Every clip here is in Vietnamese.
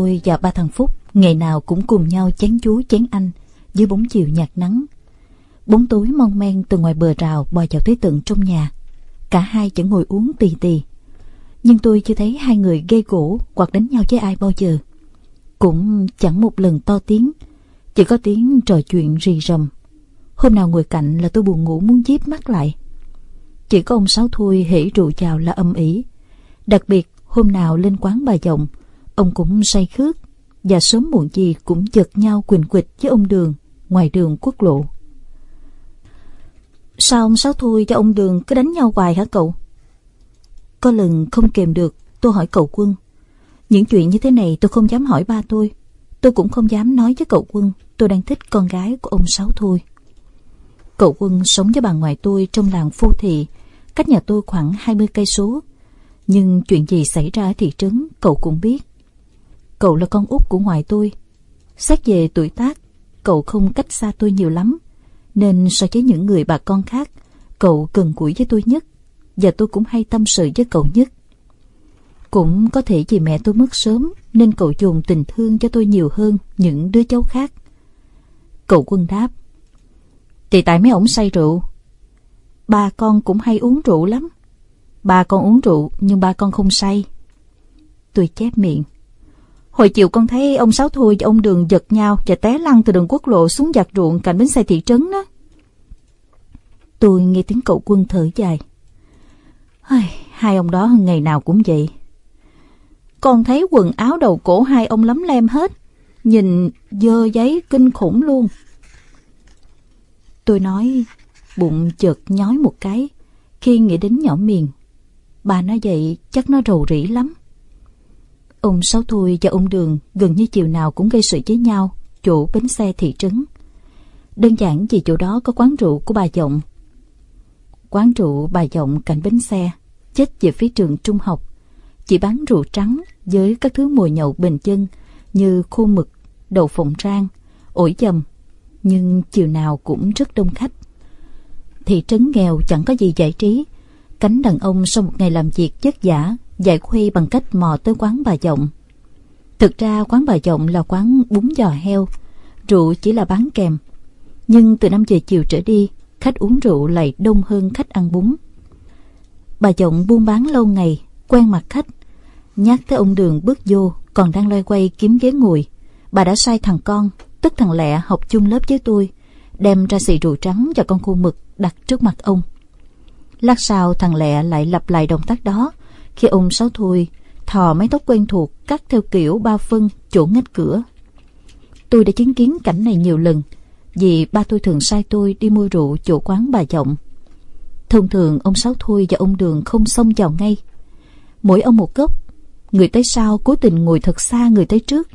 Tôi và ba thằng Phúc ngày nào cũng cùng nhau chén chú chén anh dưới bóng chiều nhạt nắng. Bóng tối mong men từ ngoài bờ rào bò vào tới tận trong nhà. Cả hai chẳng ngồi uống tì tì. Nhưng tôi chưa thấy hai người gây gỗ hoặc đánh nhau với ai bao giờ. Cũng chẳng một lần to tiếng, chỉ có tiếng trò chuyện rì rầm. Hôm nào ngồi cạnh là tôi buồn ngủ muốn díp mắt lại. Chỉ có ông Sáu Thôi hỉ rượu chào là âm ỉ. Đặc biệt hôm nào lên quán bà chồng ông cũng say khước và sớm muộn gì cũng giật nhau quỳnh quịch với ông Đường ngoài đường quốc lộ. Sao ông Sáu Thôi cho ông Đường cứ đánh nhau hoài hả cậu? Có lần không kèm được, tôi hỏi cậu quân. Những chuyện như thế này tôi không dám hỏi ba tôi. Tôi cũng không dám nói với cậu quân tôi đang thích con gái của ông Sáu Thôi. Cậu quân sống với bà ngoại tôi trong làng Phô Thị, cách nhà tôi khoảng 20 cây số. Nhưng chuyện gì xảy ra ở thị trấn cậu cũng biết. Cậu là con út của ngoại tôi. Xét về tuổi tác, cậu không cách xa tôi nhiều lắm. Nên so với những người bà con khác, cậu gần gũi với tôi nhất. Và tôi cũng hay tâm sự với cậu nhất. Cũng có thể vì mẹ tôi mất sớm nên cậu dùng tình thương cho tôi nhiều hơn những đứa cháu khác. Cậu quân đáp. Thì tại mấy ổng say rượu. Ba con cũng hay uống rượu lắm. Ba con uống rượu nhưng ba con không say. Tôi chép miệng. Hồi chiều con thấy ông Sáu Thôi và ông Đường giật nhau và té lăn từ đường quốc lộ xuống giặt ruộng cạnh bến xe thị trấn đó. Tôi nghe tiếng cậu quân thở dài. Hai ông đó ngày nào cũng vậy. Con thấy quần áo đầu cổ hai ông lắm lem hết. Nhìn dơ giấy kinh khủng luôn. Tôi nói, bụng chợt nhói một cái khi nghĩ đến nhỏ miền. Bà nói vậy chắc nó rầu rĩ lắm. Ông Sáu Thui và ông Đường gần như chiều nào cũng gây sự với nhau chỗ bến xe thị trấn. Đơn giản vì chỗ đó có quán rượu của bà Dọng. Quán rượu bà Dọng cạnh bến xe, chết về phía trường trung học. Chỉ bán rượu trắng với các thứ mùi nhậu bình chân như khô mực, đậu phộng rang, ổi dầm. Nhưng chiều nào cũng rất đông khách. Thị trấn nghèo chẳng có gì giải trí. Cánh đàn ông sau một ngày làm việc vất vả giải khuây bằng cách mò tới quán bà giọng. Thực ra quán bà giọng là quán bún giò heo, rượu chỉ là bán kèm. Nhưng từ 5 giờ chiều trở đi, khách uống rượu lại đông hơn khách ăn bún. Bà giọng buôn bán lâu ngày, quen mặt khách. Nhắc tới ông Đường bước vô, còn đang loay quay kiếm ghế ngồi. Bà đã sai thằng con, tức thằng Lẹ học chung lớp với tôi, đem ra xì rượu trắng và con khô mực đặt trước mặt ông. Lát sau thằng Lẹ lại lặp lại động tác đó, khi ông Sáu Thôi thò mái tóc quen thuộc cắt theo kiểu ba phân chỗ ngách cửa. Tôi đã chứng kiến cảnh này nhiều lần vì ba tôi thường sai tôi đi mua rượu chỗ quán bà giọng. Thông thường ông Sáu Thôi và ông Đường không xông vào ngay. Mỗi ông một cốc, người tới sau cố tình ngồi thật xa người tới trước.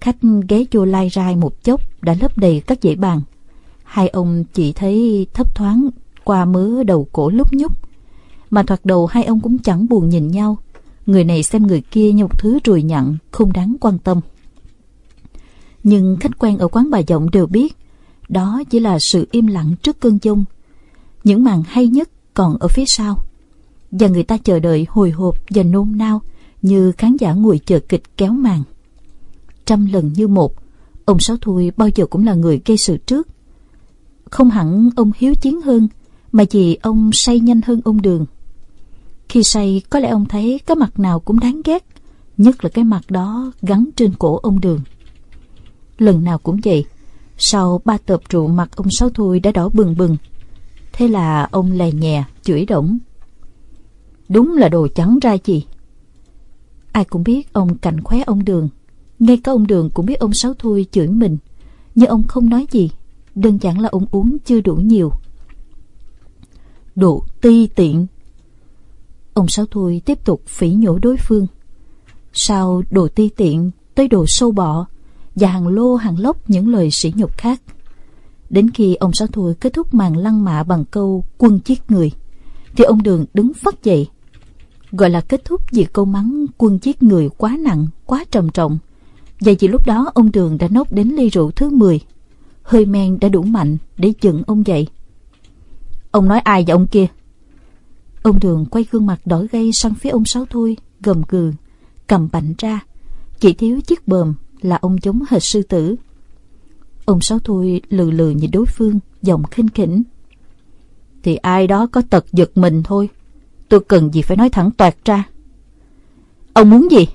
Khách ghé vô lai rai một chốc đã lấp đầy các dãy bàn. Hai ông chỉ thấy thấp thoáng qua mớ đầu cổ lúc nhúc mà thoạt đầu hai ông cũng chẳng buồn nhìn nhau. Người này xem người kia như một thứ rùi nhặn, không đáng quan tâm. Nhưng khách quen ở quán bà giọng đều biết, đó chỉ là sự im lặng trước cơn giông. Những màn hay nhất còn ở phía sau. Và người ta chờ đợi hồi hộp và nôn nao như khán giả ngồi chờ kịch kéo màn. Trăm lần như một, ông sáu thui bao giờ cũng là người gây sự trước. Không hẳn ông hiếu chiến hơn, mà chỉ ông say nhanh hơn ông đường khi say, có lẽ ông thấy cái mặt nào cũng đáng ghét, Nhất là cái mặt đó gắn trên cổ ông Đường. Lần nào cũng vậy, Sau ba tợp rượu mặt ông Sáu Thui đã đỏ bừng bừng. Thế là ông lè nhẹ chửi động Đúng là đồ trắng ra gì? Ai cũng biết ông cạnh khóe ông Đường. Ngay cả ông Đường cũng biết ông Sáu Thui chửi mình. Nhưng ông không nói gì. Đơn giản là ông uống chưa đủ nhiều. Đồ ti tiện Ông Sáu Thôi tiếp tục phỉ nhổ đối phương. Sau đồ ti tiện tới đồ sâu bọ và hàng lô hàng lốc những lời sỉ nhục khác. Đến khi ông Sáu Thôi kết thúc màn lăng mạ bằng câu quân giết người, thì ông Đường đứng phát dậy. Gọi là kết thúc vì câu mắng quân giết người quá nặng, quá trầm trọng. và chỉ lúc đó ông Đường đã nốc đến ly rượu thứ 10. Hơi men đã đủ mạnh để dựng ông dậy. Ông nói ai vậy ông kia? Ông Đường quay gương mặt đỏ gay sang phía ông Sáu Thôi, gầm gừ, cầm bạnh ra. Chỉ thiếu chiếc bờm là ông giống hệt sư tử. Ông Sáu Thôi lừ lừ nhìn đối phương, giọng khinh khỉnh. Thì ai đó có tật giật mình thôi. Tôi cần gì phải nói thẳng toạt ra. Ông muốn gì?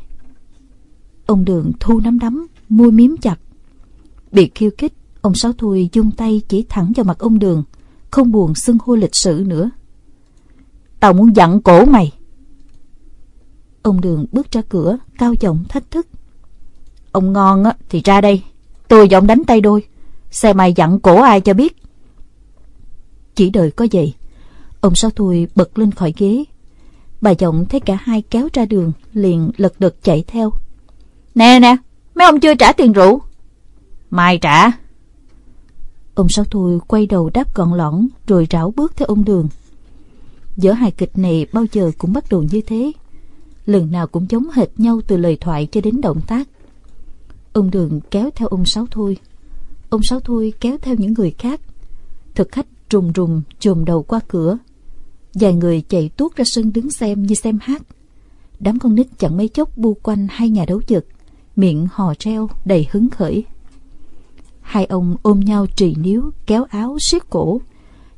Ông Đường thu nắm đấm, môi miếm chặt. Bị khiêu khích, ông Sáu Thôi dung tay chỉ thẳng vào mặt ông Đường, không buồn xưng hô lịch sử nữa. Tao muốn dặn cổ mày. Ông Đường bước ra cửa, cao giọng thách thức. Ông ngon á thì ra đây, tôi giọng đánh tay đôi, xe mày dặn cổ ai cho biết. Chỉ đời có vậy, ông Sáu thui bật lên khỏi ghế. Bà giọng thấy cả hai kéo ra đường, liền lật đật chạy theo. Nè nè, mấy ông chưa trả tiền rượu. Mai trả. Ông Sáu thui quay đầu đáp gọn lõn rồi rảo bước theo ông Đường. Giữa hài kịch này bao giờ cũng bắt đầu như thế. Lần nào cũng giống hệt nhau từ lời thoại cho đến động tác. Ông Đường kéo theo ông Sáu Thôi. Ông Sáu Thôi kéo theo những người khác. Thực khách rùng rùng chồm đầu qua cửa. Vài người chạy tuốt ra sân đứng xem như xem hát. Đám con nít chẳng mấy chốc bu quanh hai nhà đấu vật miệng hò reo đầy hứng khởi. Hai ông ôm nhau trì níu, kéo áo, siết cổ.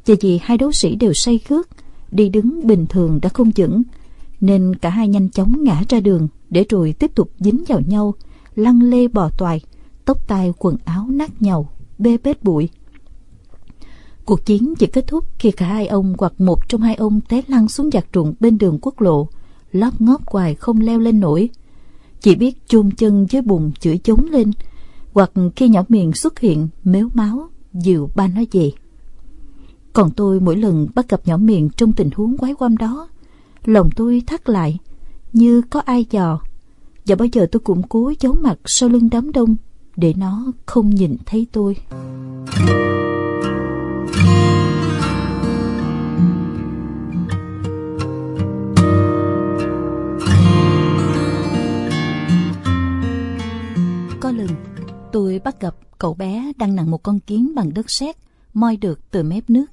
Và vì hai đấu sĩ đều say khước, đi đứng bình thường đã không vững, nên cả hai nhanh chóng ngã ra đường để rồi tiếp tục dính vào nhau, lăn lê bò toài, tóc tai quần áo nát nhàu, bê bết bụi. Cuộc chiến chỉ kết thúc khi cả hai ông hoặc một trong hai ông té lăn xuống giặt ruộng bên đường quốc lộ, lóp ngóp hoài không leo lên nổi. Chỉ biết chôn chân dưới bùn chửi chống lên, hoặc khi nhỏ miệng xuất hiện mếu máu, dìu ba nói về. Còn tôi mỗi lần bắt gặp nhỏ miệng trong tình huống quái quăm đó, lòng tôi thắt lại, như có ai dò. Và bao giờ tôi cũng cố giấu mặt sau lưng đám đông để nó không nhìn thấy tôi. Có lần tôi bắt gặp cậu bé đang nặng một con kiến bằng đất sét moi được từ mép nước.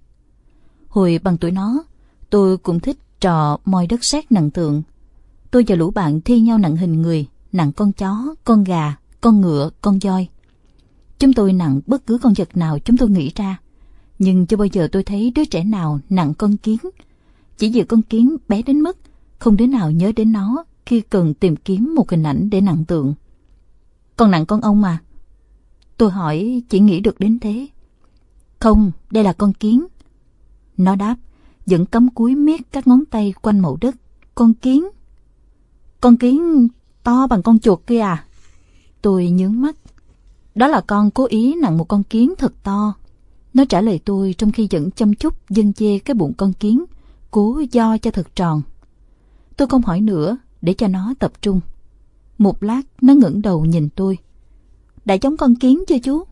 Hồi bằng tuổi nó, tôi cũng thích trò moi đất sét nặng tượng. Tôi và lũ bạn thi nhau nặng hình người, nặng con chó, con gà, con ngựa, con voi. Chúng tôi nặng bất cứ con vật nào chúng tôi nghĩ ra. Nhưng chưa bao giờ tôi thấy đứa trẻ nào nặng con kiến. Chỉ vì con kiến bé đến mức không đứa nào nhớ đến nó khi cần tìm kiếm một hình ảnh để nặng tượng. Con nặng con ông mà. Tôi hỏi chỉ nghĩ được đến thế. Không, đây là con kiến. Nó đáp, vẫn cắm cúi miết các ngón tay quanh mẫu đất. Con kiến. Con kiến to bằng con chuột kia à? Tôi nhướng mắt. Đó là con cố ý nặng một con kiến thật to. Nó trả lời tôi trong khi vẫn chăm chút dân chê cái bụng con kiến, cố do cho thật tròn. Tôi không hỏi nữa để cho nó tập trung. Một lát nó ngẩng đầu nhìn tôi. Đã giống con kiến chưa chú?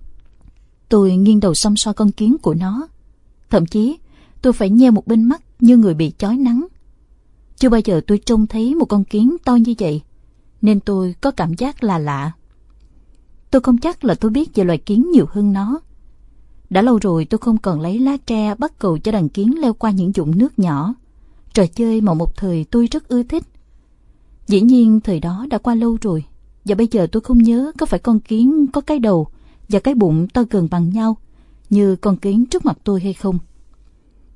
Tôi nghiêng đầu xăm soi con kiến của nó. Thậm chí tôi phải nheo một bên mắt như người bị chói nắng. Chưa bao giờ tôi trông thấy một con kiến to như vậy, nên tôi có cảm giác là lạ. Tôi không chắc là tôi biết về loài kiến nhiều hơn nó. Đã lâu rồi tôi không còn lấy lá tre bắt cầu cho đàn kiến leo qua những dụng nước nhỏ. Trò chơi mà một thời tôi rất ưa thích. Dĩ nhiên thời đó đã qua lâu rồi, và bây giờ tôi không nhớ có phải con kiến có cái đầu và cái bụng to gần bằng nhau như con kiến trước mặt tôi hay không.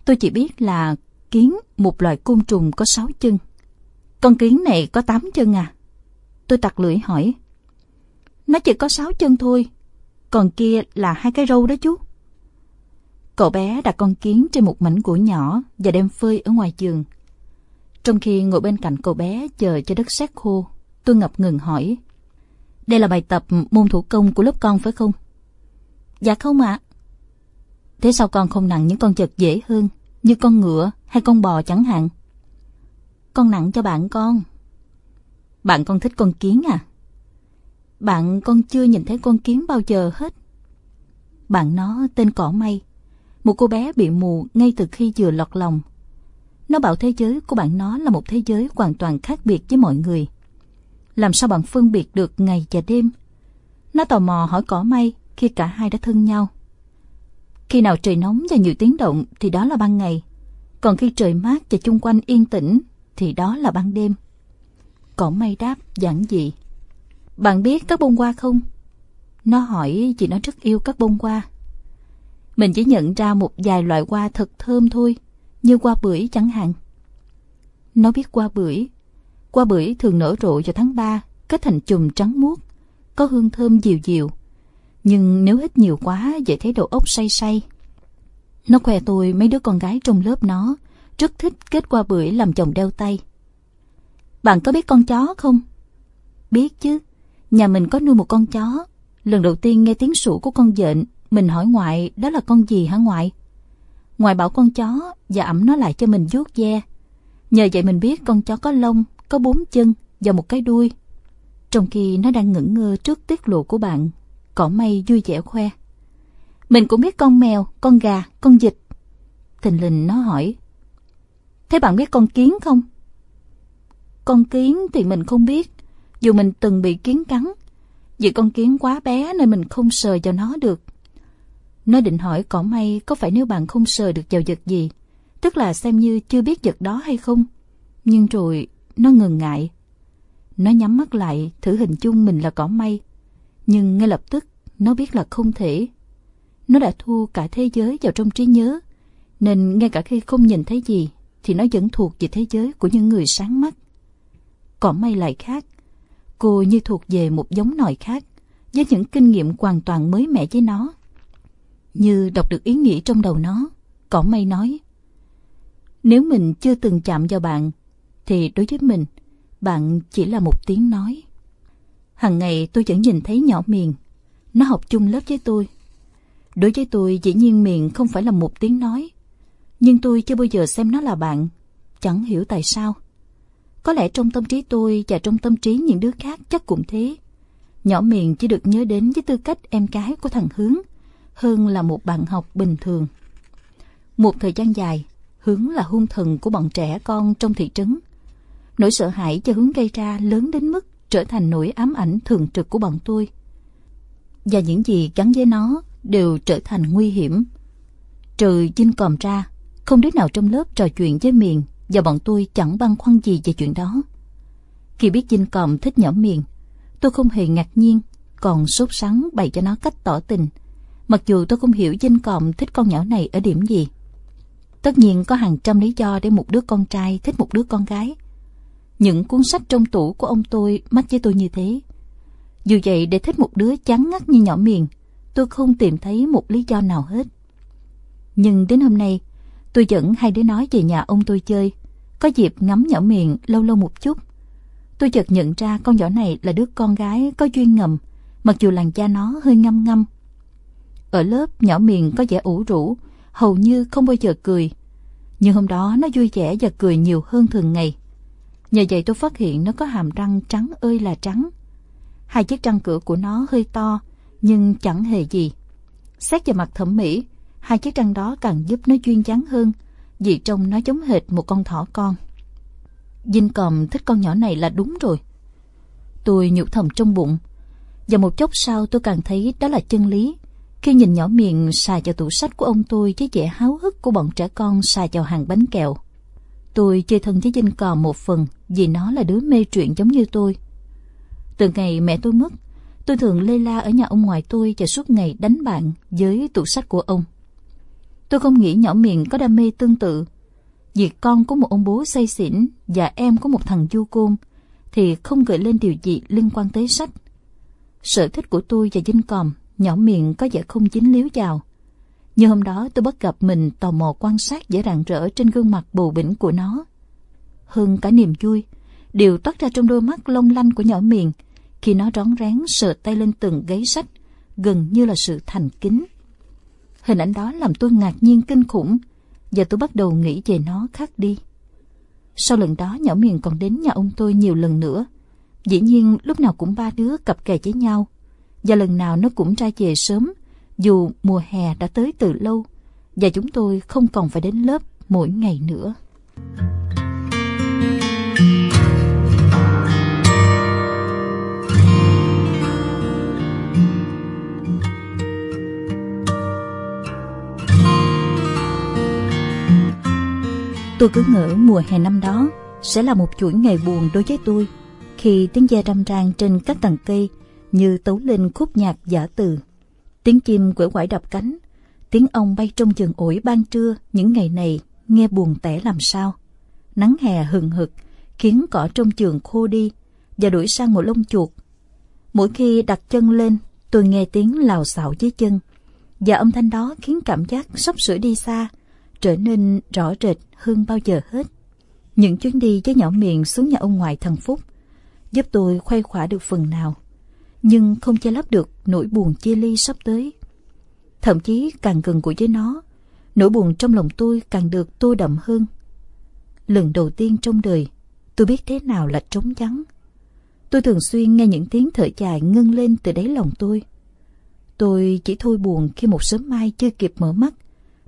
Tôi chỉ biết là kiến một loài côn trùng có sáu chân. Con kiến này có tám chân à? Tôi tặc lưỡi hỏi. Nó chỉ có sáu chân thôi, còn kia là hai cái râu đó chú. Cậu bé đặt con kiến trên một mảnh gỗ nhỏ và đem phơi ở ngoài giường. Trong khi ngồi bên cạnh cậu bé chờ cho đất sét khô, tôi ngập ngừng hỏi. Đây là bài tập môn thủ công của lớp con phải không? Dạ không ạ. Thế sao con không nặng những con vật dễ hơn, như con ngựa hay con bò chẳng hạn? Con nặng cho bạn con. Bạn con thích con kiến à? Bạn con chưa nhìn thấy con kiến bao giờ hết. Bạn nó tên Cỏ Mây, một cô bé bị mù ngay từ khi vừa lọt lòng. Nó bảo thế giới của bạn nó là một thế giới hoàn toàn khác biệt với mọi người. Làm sao bạn phân biệt được ngày và đêm? Nó tò mò hỏi Cỏ Mây khi cả hai đã thân nhau. Khi nào trời nóng và nhiều tiếng động thì đó là ban ngày. Còn khi trời mát và chung quanh yên tĩnh thì đó là ban đêm. Cỏ mây đáp giản dị. Bạn biết các bông hoa không? Nó hỏi chị nó rất yêu các bông hoa. Mình chỉ nhận ra một vài loại hoa thật thơm thôi, như hoa bưởi chẳng hạn. Nó biết hoa bưởi. Hoa bưởi thường nở rộ vào tháng 3, kết thành chùm trắng muốt, có hương thơm dịu dịu. Nhưng nếu hít nhiều quá dễ thấy đầu óc say say. Nó khoe tôi mấy đứa con gái trong lớp nó, rất thích kết qua bưởi làm chồng đeo tay. Bạn có biết con chó không? Biết chứ, nhà mình có nuôi một con chó. Lần đầu tiên nghe tiếng sủa của con dện, mình hỏi ngoại đó là con gì hả ngoại? Ngoại bảo con chó và ẩm nó lại cho mình vuốt ve. Nhờ vậy mình biết con chó có lông, có bốn chân và một cái đuôi. Trong khi nó đang ngẩn ngơ trước tiết lộ của bạn, cỏ mây vui vẻ khoe. Mình cũng biết con mèo, con gà, con vịt. Thình lình nó hỏi. Thế bạn biết con kiến không? Con kiến thì mình không biết, dù mình từng bị kiến cắn. Vì con kiến quá bé nên mình không sờ vào nó được. Nó định hỏi cỏ mây có phải nếu bạn không sờ được vào vật gì, tức là xem như chưa biết vật đó hay không. Nhưng rồi nó ngừng ngại. Nó nhắm mắt lại thử hình chung mình là cỏ mây. Nhưng ngay lập tức nó biết là không thể. Nó đã thu cả thế giới vào trong trí nhớ. Nên ngay cả khi không nhìn thấy gì thì nó vẫn thuộc về thế giới của những người sáng mắt. Còn may lại khác. Cô như thuộc về một giống nòi khác với những kinh nghiệm hoàn toàn mới mẻ với nó. Như đọc được ý nghĩ trong đầu nó, cỏ mây nói Nếu mình chưa từng chạm vào bạn, thì đối với mình, bạn chỉ là một tiếng nói. Hằng ngày tôi vẫn nhìn thấy nhỏ miền, nó học chung lớp với tôi. Đối với tôi dĩ nhiên miền không phải là một tiếng nói, nhưng tôi chưa bao giờ xem nó là bạn, chẳng hiểu tại sao. Có lẽ trong tâm trí tôi và trong tâm trí những đứa khác chắc cũng thế. Nhỏ miền chỉ được nhớ đến với tư cách em gái của thằng Hướng, hơn là một bạn học bình thường. Một thời gian dài, Hướng là hung thần của bọn trẻ con trong thị trấn. Nỗi sợ hãi cho Hướng gây ra lớn đến mức trở thành nỗi ám ảnh thường trực của bọn tôi. Và những gì gắn với nó đều trở thành nguy hiểm. Trừ dinh còm ra, không đứa nào trong lớp trò chuyện với Miền và bọn tôi chẳng băn khoăn gì về chuyện đó. Khi biết dinh còm thích nhỏ Miền, tôi không hề ngạc nhiên, còn sốt sắng bày cho nó cách tỏ tình – mặc dù tôi không hiểu dinh Còm thích con nhỏ này ở điểm gì. Tất nhiên có hàng trăm lý do để một đứa con trai thích một đứa con gái. Những cuốn sách trong tủ của ông tôi mách với tôi như thế. Dù vậy để thích một đứa chán ngắt như nhỏ miền, tôi không tìm thấy một lý do nào hết. Nhưng đến hôm nay, tôi dẫn hai đứa nói về nhà ông tôi chơi, có dịp ngắm nhỏ miền lâu lâu một chút. Tôi chợt nhận ra con nhỏ này là đứa con gái có duyên ngầm, mặc dù làn da nó hơi ngâm ngâm ở lớp nhỏ miền có vẻ ủ rũ, hầu như không bao giờ cười. Nhưng hôm đó nó vui vẻ và cười nhiều hơn thường ngày. Nhờ vậy tôi phát hiện nó có hàm răng trắng ơi là trắng. Hai chiếc răng cửa của nó hơi to, nhưng chẳng hề gì. Xét về mặt thẩm mỹ, hai chiếc răng đó càng giúp nó duyên dáng hơn, vì trông nó giống hệt một con thỏ con. Dinh còm thích con nhỏ này là đúng rồi. Tôi nhủ thầm trong bụng, và một chốc sau tôi càng thấy đó là chân lý. Khi nhìn nhỏ miệng xài vào tủ sách của ông tôi với vẻ háo hức của bọn trẻ con xài vào hàng bánh kẹo. Tôi chơi thân với Vinh Cò một phần vì nó là đứa mê truyện giống như tôi. Từ ngày mẹ tôi mất, tôi thường lê la ở nhà ông ngoại tôi và suốt ngày đánh bạn với tủ sách của ông. Tôi không nghĩ nhỏ miệng có đam mê tương tự. việc con của một ông bố say xỉn và em của một thằng du côn thì không gợi lên điều gì liên quan tới sách. Sở thích của tôi và Vinh Còm nhỏ miệng có vẻ không dính líu vào như hôm đó tôi bất gặp mình tò mò quan sát vẻ rạng rỡ trên gương mặt bù bỉnh của nó. Hơn cả niềm vui, điều toát ra trong đôi mắt long lanh của nhỏ miền khi nó rón rén sờ tay lên từng gáy sách, gần như là sự thành kính. Hình ảnh đó làm tôi ngạc nhiên kinh khủng, và tôi bắt đầu nghĩ về nó khác đi. Sau lần đó nhỏ miền còn đến nhà ông tôi nhiều lần nữa. Dĩ nhiên lúc nào cũng ba đứa cặp kè với nhau, và lần nào nó cũng ra về sớm, dù mùa hè đã tới từ lâu, và chúng tôi không còn phải đến lớp mỗi ngày nữa. Tôi cứ ngỡ mùa hè năm đó sẽ là một chuỗi ngày buồn đối với tôi khi tiếng ve râm ran trên các tầng cây như tấu lên khúc nhạc giả từ. Tiếng chim quể quải đập cánh, tiếng ong bay trong chừng ổi ban trưa những ngày này nghe buồn tẻ làm sao. Nắng hè hừng hực khiến cỏ trong trường khô đi và đuổi sang một lông chuột. Mỗi khi đặt chân lên, tôi nghe tiếng lào xạo dưới chân và âm thanh đó khiến cảm giác sắp sửa đi xa trở nên rõ rệt hơn bao giờ hết. Những chuyến đi với nhỏ miệng xuống nhà ông ngoại thằng Phúc giúp tôi khuây khỏa được phần nào, nhưng không che lấp được nỗi buồn chia ly sắp tới. Thậm chí càng gần gũi với nó, nỗi buồn trong lòng tôi càng được tô đậm hơn. Lần đầu tiên trong đời, tôi biết thế nào là trống vắng. Tôi thường xuyên nghe những tiếng thở dài ngưng lên từ đáy lòng tôi. Tôi chỉ thôi buồn khi một sớm mai chưa kịp mở mắt,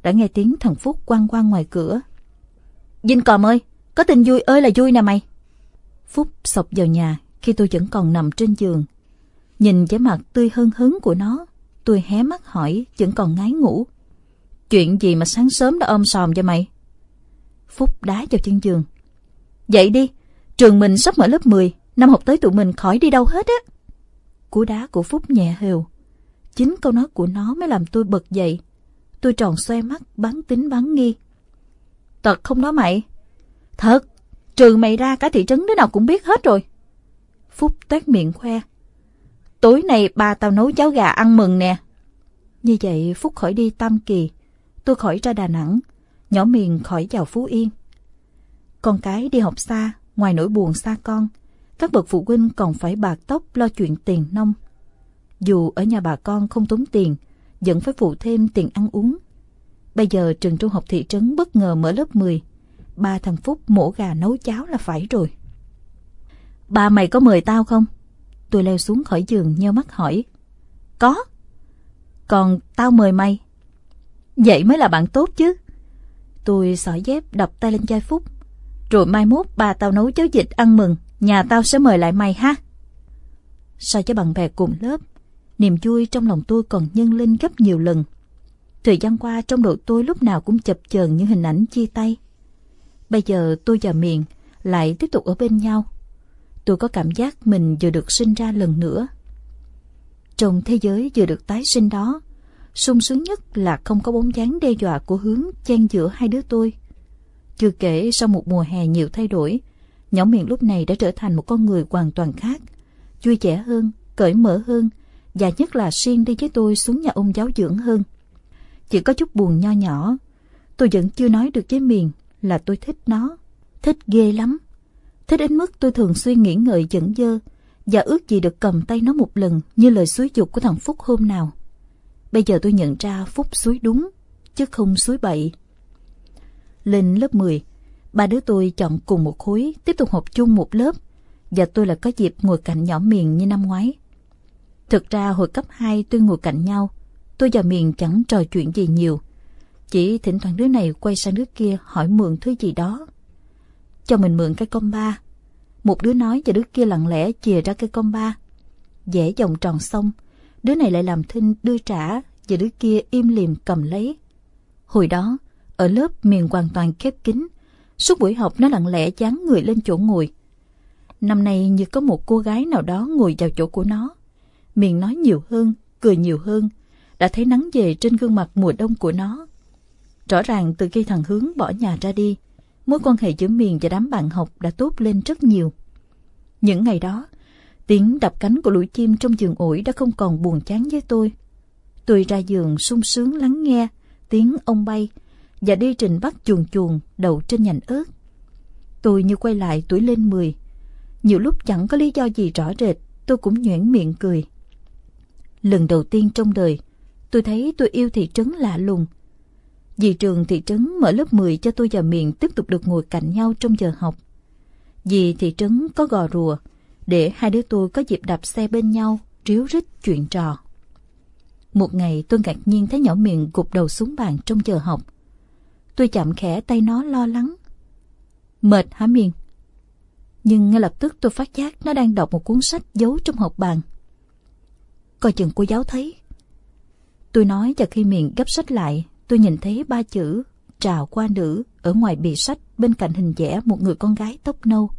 đã nghe tiếng thằng Phúc quang quang ngoài cửa. Dinh còm ơi, có tin vui ơi là vui nè mày. Phúc sọc vào nhà khi tôi vẫn còn nằm trên giường. Nhìn vẻ mặt tươi hân hứng của nó, tôi hé mắt hỏi vẫn còn ngái ngủ. Chuyện gì mà sáng sớm đã ôm sòm cho mày? Phúc đá vào chân giường. Dậy đi, trường mình sắp mở lớp 10, năm học tới tụi mình khỏi đi đâu hết á. Cú đá của Phúc nhẹ hều. Chính câu nói của nó mới làm tôi bật dậy. Tôi tròn xoe mắt, bán tính bán nghi. thật không đó mày? Thật, trừ mày ra cả thị trấn đứa nào cũng biết hết rồi. Phúc toét miệng khoe. Tối nay ba tao nấu cháo gà ăn mừng nè. Như vậy Phúc khỏi đi Tam Kỳ, tôi khỏi ra Đà Nẵng, nhỏ miền khỏi vào Phú Yên. Con cái đi học xa, ngoài nỗi buồn xa con, các bậc phụ huynh còn phải bạc tóc lo chuyện tiền nông. Dù ở nhà bà con không tốn tiền, vẫn phải phụ thêm tiền ăn uống. Bây giờ trường trung học thị trấn bất ngờ mở lớp 10, ba thằng Phúc mổ gà nấu cháo là phải rồi. Ba mày có mời tao không? Tôi leo xuống khỏi giường nheo mắt hỏi. Có. Còn tao mời mày. Vậy mới là bạn tốt chứ. Tôi sỏi dép đập tay lên chai Phúc. Rồi mai mốt bà tao nấu cháo dịch ăn mừng, nhà tao sẽ mời lại mày ha. Sao cho bằng bè cùng lớp, niềm vui trong lòng tôi còn nhân lên gấp nhiều lần. Thời gian qua trong đầu tôi lúc nào cũng chập chờn những hình ảnh chia tay. Bây giờ tôi và Miền lại tiếp tục ở bên nhau. Tôi có cảm giác mình vừa được sinh ra lần nữa. Trong thế giới vừa được tái sinh đó, sung sướng nhất là không có bóng dáng đe dọa của hướng chen giữa hai đứa tôi. Chưa kể sau một mùa hè nhiều thay đổi, nhỏ miệng lúc này đã trở thành một con người hoàn toàn khác, vui vẻ hơn, cởi mở hơn, và nhất là xuyên đi với tôi xuống nhà ông giáo dưỡng hơn. Chỉ có chút buồn nho nhỏ, tôi vẫn chưa nói được với miền là tôi thích nó, thích ghê lắm. Thích đến mức tôi thường xuyên nghĩ ngợi dẫn dơ và ước gì được cầm tay nó một lần như lời suối dục của thằng Phúc hôm nào. Bây giờ tôi nhận ra Phúc suối đúng, chứ không suối bậy. Lên lớp 10, ba đứa tôi chọn cùng một khối, tiếp tục học chung một lớp, và tôi là có dịp ngồi cạnh nhỏ miền như năm ngoái. Thực ra hồi cấp 2 tôi ngồi cạnh nhau, tôi và miền chẳng trò chuyện gì nhiều. Chỉ thỉnh thoảng đứa này quay sang đứa kia hỏi mượn thứ gì đó. Cho mình mượn cái con ba. Một đứa nói và đứa kia lặng lẽ chìa ra cái con ba. Vẽ vòng tròn xong, đứa này lại làm thinh đưa trả và đứa kia im lìm cầm lấy. Hồi đó, ở lớp miền hoàn toàn khép kín, suốt buổi học nó lặng lẽ dán người lên chỗ ngồi. Năm nay như có một cô gái nào đó ngồi vào chỗ của nó. Miền nói nhiều hơn, cười nhiều hơn, đã thấy nắng về trên gương mặt mùa đông của nó. Rõ ràng từ khi thằng Hướng bỏ nhà ra đi, mối quan hệ giữa Miền và đám bạn học đã tốt lên rất nhiều. Những ngày đó, tiếng đập cánh của lũ chim trong giường ổi đã không còn buồn chán với tôi. Tôi ra giường sung sướng lắng nghe tiếng ông bay và đi trình bắt chuồn chuồn đậu trên nhành ớt. Tôi như quay lại tuổi lên 10. Nhiều lúc chẳng có lý do gì rõ rệt, tôi cũng nhoẻn miệng cười. Lần đầu tiên trong đời, tôi thấy tôi yêu thị trấn lạ lùng. Vì trường thị trấn mở lớp 10 cho tôi và Miền tiếp tục được ngồi cạnh nhau trong giờ học. Vì thị trấn có gò rùa, để hai đứa tôi có dịp đạp xe bên nhau, ríu rít chuyện trò. Một ngày tôi ngạc nhiên thấy nhỏ miền gục đầu xuống bàn trong giờ học. Tôi chạm khẽ tay nó lo lắng. Mệt hả miền? Nhưng ngay lập tức tôi phát giác nó đang đọc một cuốn sách giấu trong hộp bàn. Coi chừng cô giáo thấy. Tôi nói và khi miền gấp sách lại, tôi nhìn thấy ba chữ trào qua nữ ở ngoài bì sách bên cạnh hình vẽ một người con gái tóc nâu.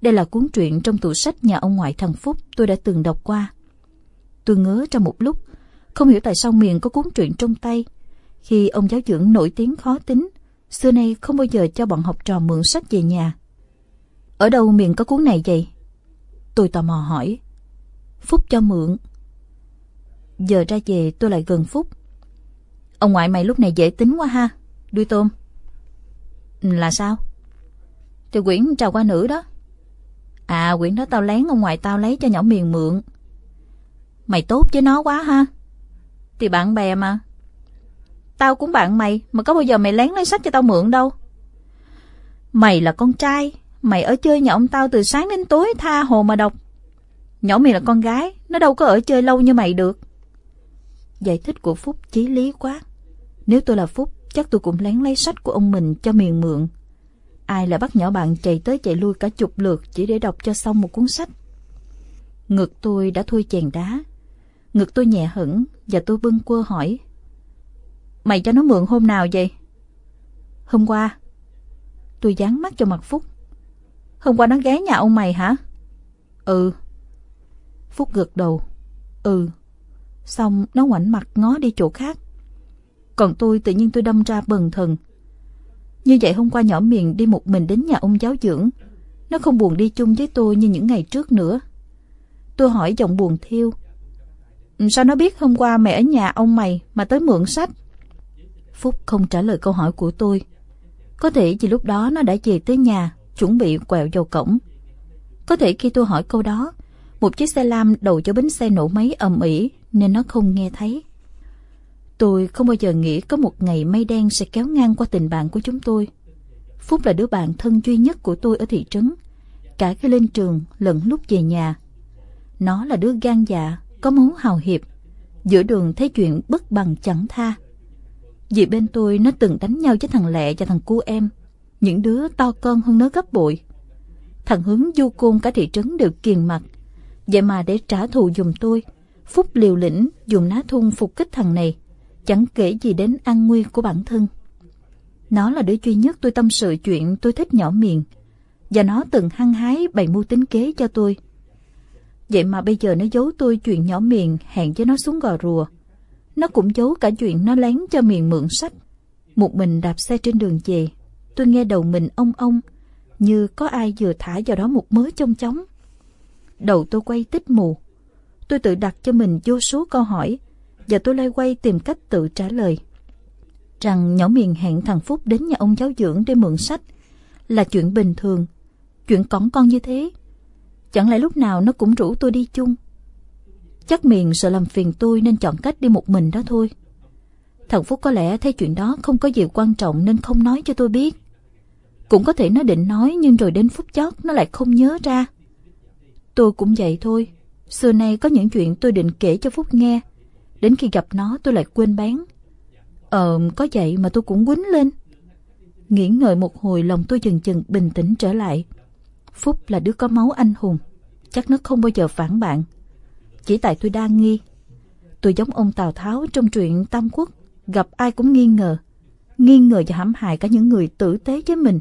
Đây là cuốn truyện trong tủ sách nhà ông ngoại thằng Phúc tôi đã từng đọc qua. Tôi ngớ trong một lúc, không hiểu tại sao miền có cuốn truyện trong tay. Khi ông giáo dưỡng nổi tiếng khó tính, xưa nay không bao giờ cho bọn học trò mượn sách về nhà. Ở đâu miền có cuốn này vậy? Tôi tò mò hỏi. Phúc cho mượn. Giờ ra về tôi lại gần Phúc. Ông ngoại mày lúc này dễ tính quá ha. Đuôi tôm. Ừ, là sao? Thì quyển trào qua nữ đó. À quyển đó tao lén ông ngoại tao lấy cho nhỏ miền mượn. Mày tốt với nó quá ha. Thì bạn bè mà. Tao cũng bạn mày, mà có bao giờ mày lén lấy sách cho tao mượn đâu. Mày là con trai, mày ở chơi nhà ông tao từ sáng đến tối tha hồ mà đọc. Nhỏ miền là con gái, nó đâu có ở chơi lâu như mày được. Giải thích của Phúc chí lý quá. Nếu tôi là Phúc, chắc tôi cũng lén lấy sách của ông mình cho miền mượn. Ai lại bắt nhỏ bạn chạy tới chạy lui cả chục lượt chỉ để đọc cho xong một cuốn sách. Ngực tôi đã thôi chèn đá. Ngực tôi nhẹ hững và tôi bưng quơ hỏi. Mày cho nó mượn hôm nào vậy? Hôm qua. Tôi dán mắt cho mặt Phúc. Hôm qua nó ghé nhà ông mày hả? Ừ. Phúc gật đầu. Ừ. Xong nó ngoảnh mặt ngó đi chỗ khác. Còn tôi tự nhiên tôi đâm ra bần thần. Như vậy hôm qua nhỏ miền đi một mình đến nhà ông giáo dưỡng. Nó không buồn đi chung với tôi như những ngày trước nữa. Tôi hỏi giọng buồn thiêu. Ừ, sao nó biết hôm qua mẹ ở nhà ông mày mà tới mượn sách? Phúc không trả lời câu hỏi của tôi. Có thể vì lúc đó nó đã về tới nhà, chuẩn bị quẹo vào cổng. Có thể khi tôi hỏi câu đó, một chiếc xe lam đầu cho bánh xe nổ máy ầm ĩ nên nó không nghe thấy. Tôi không bao giờ nghĩ có một ngày mây đen sẽ kéo ngang qua tình bạn của chúng tôi. Phúc là đứa bạn thân duy nhất của tôi ở thị trấn, cả khi lên trường lẫn lúc về nhà. Nó là đứa gan dạ, có máu hào hiệp, giữa đường thấy chuyện bất bằng chẳng tha. Vì bên tôi nó từng đánh nhau với thằng Lẹ và thằng cu em, những đứa to con hơn nó gấp bội. Thằng hướng du côn cả thị trấn đều kiền mặt, vậy mà để trả thù dùm tôi, Phúc liều lĩnh dùng ná thun phục kích thằng này, chẳng kể gì đến an nguy của bản thân. Nó là đứa duy nhất tôi tâm sự chuyện tôi thích nhỏ miệng, và nó từng hăng hái bày mưu tính kế cho tôi. Vậy mà bây giờ nó giấu tôi chuyện nhỏ miệng hẹn với nó xuống gò rùa. Nó cũng giấu cả chuyện nó lén cho miền mượn sách. Một mình đạp xe trên đường về, tôi nghe đầu mình ông ông, như có ai vừa thả vào đó một mớ trong chóng. Đầu tôi quay tích mù. Tôi tự đặt cho mình vô số câu hỏi, và tôi loay quay tìm cách tự trả lời. Rằng nhỏ miền hẹn thằng Phúc đến nhà ông giáo dưỡng để mượn sách là chuyện bình thường, chuyện cỏn con như thế. Chẳng lẽ lúc nào nó cũng rủ tôi đi chung? Chắc miền sợ làm phiền tôi nên chọn cách đi một mình đó thôi. Thằng Phúc có lẽ thấy chuyện đó không có gì quan trọng nên không nói cho tôi biết. Cũng có thể nó định nói nhưng rồi đến phút chót nó lại không nhớ ra. Tôi cũng vậy thôi. Xưa nay có những chuyện tôi định kể cho Phúc nghe. Đến khi gặp nó tôi lại quên bán. Ờ, có vậy mà tôi cũng quýnh lên. Nghĩ ngợi một hồi lòng tôi dần dần bình tĩnh trở lại. Phúc là đứa có máu anh hùng. Chắc nó không bao giờ phản bạn. Chỉ tại tôi đa nghi. Tôi giống ông Tào Tháo trong truyện Tam Quốc. Gặp ai cũng nghi ngờ. Nghi ngờ và hãm hại cả những người tử tế với mình.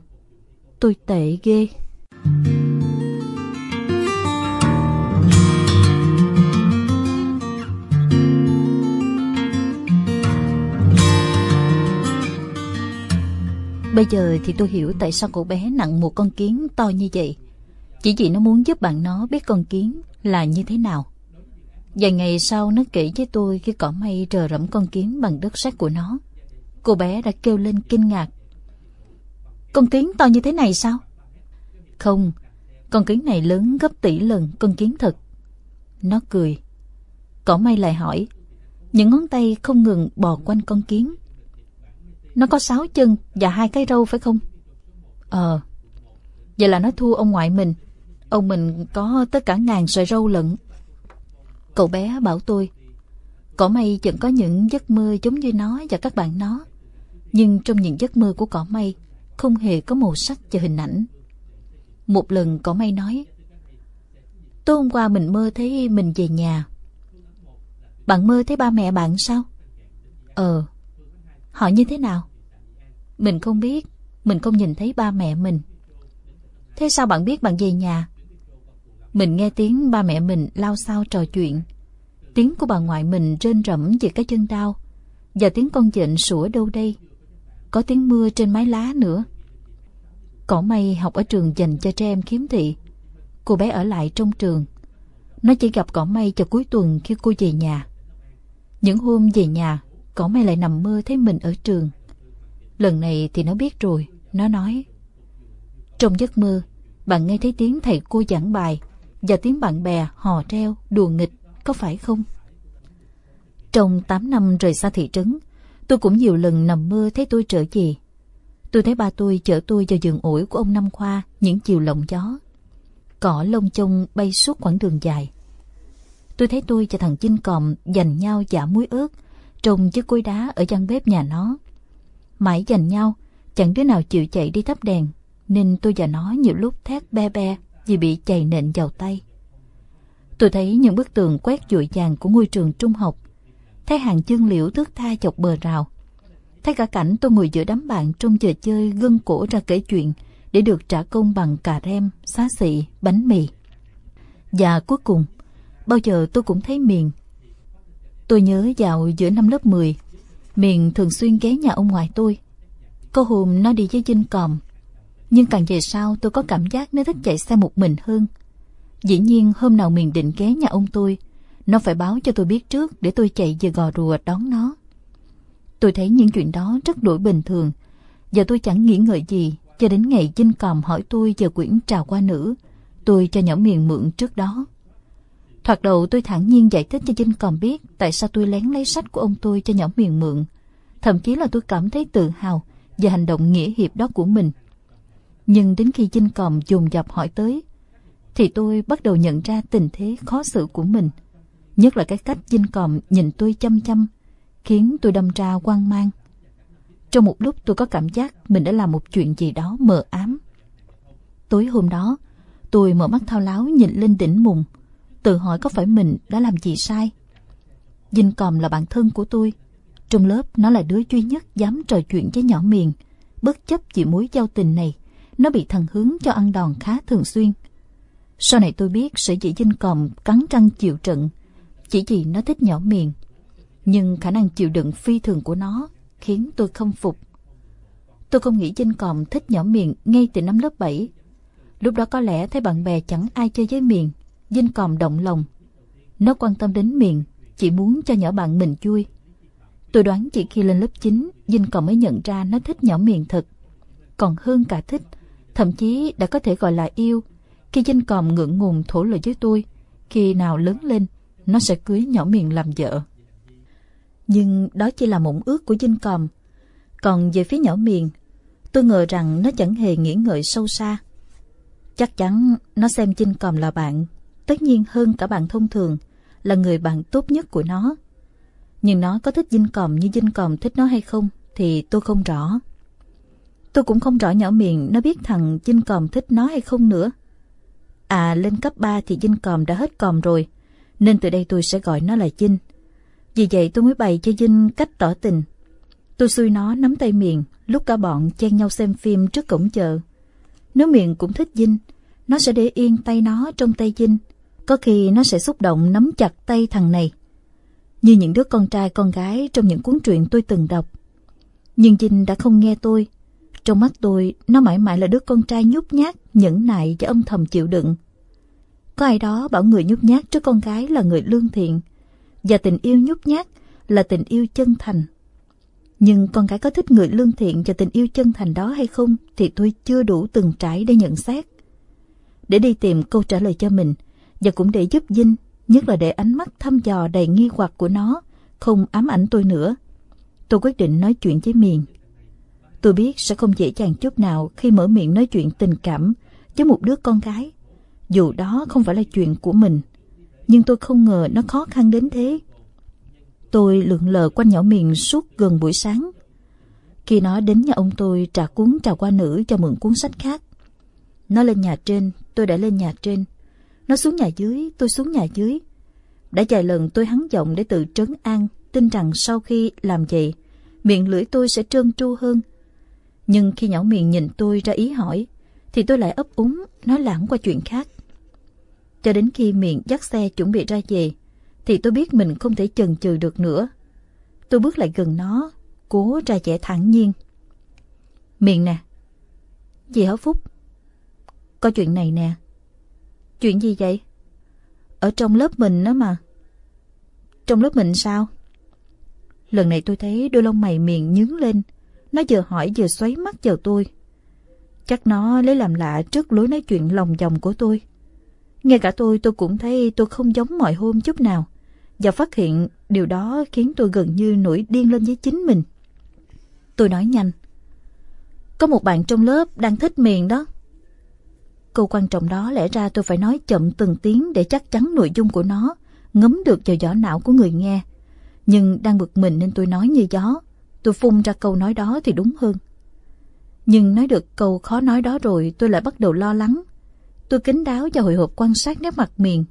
Tôi tệ ghê. Bây giờ thì tôi hiểu tại sao cậu bé nặng một con kiến to như vậy. Chỉ vì nó muốn giúp bạn nó biết con kiến là như thế nào. Vài ngày sau nó kể với tôi khi cỏ mây rờ rẫm con kiến bằng đất sét của nó. Cô bé đã kêu lên kinh ngạc. Con kiến to như thế này sao? Không, con kiến này lớn gấp tỷ lần con kiến thật. Nó cười. Cỏ mây lại hỏi. Những ngón tay không ngừng bò quanh con kiến. Nó có sáu chân và hai cái râu phải không? Ờ. Vậy là nó thua ông ngoại mình. Ông mình có tất cả ngàn sợi râu lận. Cậu bé bảo tôi. Cỏ mây vẫn có những giấc mơ giống như nó và các bạn nó. Nhưng trong những giấc mơ của cỏ mây không hề có màu sắc và hình ảnh. Một lần cỏ mây nói, Tối hôm qua mình mơ thấy mình về nhà Bạn mơ thấy ba mẹ bạn sao? Ờ Họ như thế nào? Mình không biết Mình không nhìn thấy ba mẹ mình Thế sao bạn biết bạn về nhà? Mình nghe tiếng ba mẹ mình lao sao trò chuyện. Tiếng của bà ngoại mình rên rẫm về cái chân đau. Và tiếng con dện sủa đâu đây. Có tiếng mưa trên mái lá nữa. Cỏ mây học ở trường dành cho trẻ em khiếm thị. Cô bé ở lại trong trường. Nó chỉ gặp cỏ mây cho cuối tuần khi cô về nhà. Những hôm về nhà, cỏ mày lại nằm mơ thấy mình ở trường. Lần này thì nó biết rồi, nó nói. Trong giấc mơ, bạn nghe thấy tiếng thầy cô giảng bài và tiếng bạn bè hò treo đùa nghịch, có phải không? Trong 8 năm rời xa thị trấn, tôi cũng nhiều lần nằm mơ thấy tôi trở về. Tôi thấy ba tôi chở tôi vào giường ủi của ông Năm Khoa những chiều lộng gió. Cỏ lông chông bay suốt quãng đường dài. Tôi thấy tôi và thằng Chinh Còm giành nhau giả muối ớt trùng chiếc cối đá ở gian bếp nhà nó. Mãi giành nhau, chẳng đứa nào chịu chạy đi thắp đèn, nên tôi và nó nhiều lúc thét be be vì bị chày nện vào tay. Tôi thấy những bức tường quét dội vàng của ngôi trường trung học, thấy hàng chân liễu thước tha chọc bờ rào, thấy cả cảnh tôi ngồi giữa đám bạn trong giờ chơi gân cổ ra kể chuyện để được trả công bằng cà rem, xá xị, bánh mì. Và cuối cùng, bao giờ tôi cũng thấy Miền. Tôi nhớ vào giữa năm lớp 10, Miền thường xuyên ghé nhà ông ngoại tôi. Có hôm nó đi với Vinh Còm, nhưng càng về sau tôi có cảm giác nó thích chạy xe một mình hơn. Dĩ nhiên hôm nào Miền định ghé nhà ông tôi, nó phải báo cho tôi biết trước để tôi chạy về gò rùa đón nó. Tôi thấy những chuyện đó rất đổi bình thường, giờ tôi chẳng nghĩ ngợi gì cho đến ngày Vinh Còm hỏi tôi về quyển trào qua nữ, tôi cho nhỏ miền mượn trước đó. Thoạt đầu tôi thẳng nhiên giải thích cho Vinh còn biết tại sao tôi lén lấy sách của ông tôi cho nhỏ miền mượn. Thậm chí là tôi cảm thấy tự hào về hành động nghĩa hiệp đó của mình. Nhưng đến khi Vinh còn dồn dập hỏi tới, thì tôi bắt đầu nhận ra tình thế khó xử của mình. Nhất là cái cách Vinh còn nhìn tôi chăm chăm, khiến tôi đâm ra quan mang. Trong một lúc tôi có cảm giác mình đã làm một chuyện gì đó mờ ám. Tối hôm đó, tôi mở mắt thao láo nhìn lên đỉnh mùng, tự hỏi có phải mình đã làm gì sai. Dinh Còm là bạn thân của tôi. Trong lớp nó là đứa duy nhất dám trò chuyện với nhỏ miền. Bất chấp chỉ mối giao tình này, nó bị thằng hướng cho ăn đòn khá thường xuyên. Sau này tôi biết sẽ chỉ Dinh Còm cắn răng chịu trận, chỉ vì nó thích nhỏ miền. Nhưng khả năng chịu đựng phi thường của nó khiến tôi không phục. Tôi không nghĩ Dinh Còm thích nhỏ miền ngay từ năm lớp 7. Lúc đó có lẽ thấy bạn bè chẳng ai chơi với miền Dinh còm động lòng. Nó quan tâm đến miệng, chỉ muốn cho nhỏ bạn mình vui. Tôi đoán chỉ khi lên lớp 9, Dinh còm mới nhận ra nó thích nhỏ miệng thật. Còn hơn cả thích, thậm chí đã có thể gọi là yêu. Khi Dinh còm ngượng ngùng thổ lời với tôi, khi nào lớn lên, nó sẽ cưới nhỏ miệng làm vợ. Nhưng đó chỉ là mộng ước của Dinh còm. Còn về phía nhỏ miệng, tôi ngờ rằng nó chẳng hề nghĩ ngợi sâu xa. Chắc chắn nó xem Dinh còm là bạn tất nhiên hơn cả bạn thông thường, là người bạn tốt nhất của nó. Nhưng nó có thích Dinh Còm như Dinh Còm thích nó hay không thì tôi không rõ. Tôi cũng không rõ nhỏ miệng nó biết thằng Dinh Còm thích nó hay không nữa. À lên cấp 3 thì Dinh Còm đã hết còm rồi, nên từ đây tôi sẽ gọi nó là Dinh. Vì vậy tôi mới bày cho Dinh cách tỏ tình. Tôi xui nó nắm tay miệng lúc cả bọn chen nhau xem phim trước cổng chợ. Nếu miệng cũng thích Dinh, nó sẽ để yên tay nó trong tay Dinh có khi nó sẽ xúc động nắm chặt tay thằng này. Như những đứa con trai con gái trong những cuốn truyện tôi từng đọc. Nhưng Dinh đã không nghe tôi. Trong mắt tôi, nó mãi mãi là đứa con trai nhút nhát, nhẫn nại và âm thầm chịu đựng. Có ai đó bảo người nhút nhát trước con gái là người lương thiện, và tình yêu nhút nhát là tình yêu chân thành. Nhưng con gái có thích người lương thiện và tình yêu chân thành đó hay không thì tôi chưa đủ từng trải để nhận xét. Để đi tìm câu trả lời cho mình, và cũng để giúp Dinh, nhất là để ánh mắt thăm dò đầy nghi hoặc của nó, không ám ảnh tôi nữa. Tôi quyết định nói chuyện với Miền. Tôi biết sẽ không dễ dàng chút nào khi mở miệng nói chuyện tình cảm với một đứa con gái. Dù đó không phải là chuyện của mình, nhưng tôi không ngờ nó khó khăn đến thế. Tôi lượn lờ quanh nhỏ miền suốt gần buổi sáng. Khi nó đến nhà ông tôi trả cuốn trà qua nữ cho mượn cuốn sách khác. Nó lên nhà trên, tôi đã lên nhà trên. Nó xuống nhà dưới, tôi xuống nhà dưới. Đã vài lần tôi hắn giọng để tự trấn an, tin rằng sau khi làm vậy, miệng lưỡi tôi sẽ trơn tru hơn. Nhưng khi nhỏ miệng nhìn tôi ra ý hỏi, thì tôi lại ấp úng nói lãng qua chuyện khác. Cho đến khi miệng dắt xe chuẩn bị ra về, thì tôi biết mình không thể chần chừ được nữa. Tôi bước lại gần nó, cố ra vẻ thẳng nhiên. Miệng nè. Chị Hảo Phúc? Có chuyện này nè. Chuyện gì vậy? Ở trong lớp mình đó mà. Trong lớp mình sao? Lần này tôi thấy đôi lông mày miệng nhướng lên. Nó vừa hỏi vừa xoáy mắt vào tôi. Chắc nó lấy làm lạ trước lối nói chuyện lòng vòng của tôi. Ngay cả tôi tôi cũng thấy tôi không giống mọi hôm chút nào. Và phát hiện điều đó khiến tôi gần như nổi điên lên với chính mình. Tôi nói nhanh. Có một bạn trong lớp đang thích miền đó. Câu quan trọng đó lẽ ra tôi phải nói chậm từng tiếng để chắc chắn nội dung của nó ngấm được vào vỏ não của người nghe. Nhưng đang bực mình nên tôi nói như gió. Tôi phun ra câu nói đó thì đúng hơn. Nhưng nói được câu khó nói đó rồi tôi lại bắt đầu lo lắng. Tôi kính đáo và hồi hộp quan sát nét mặt miền.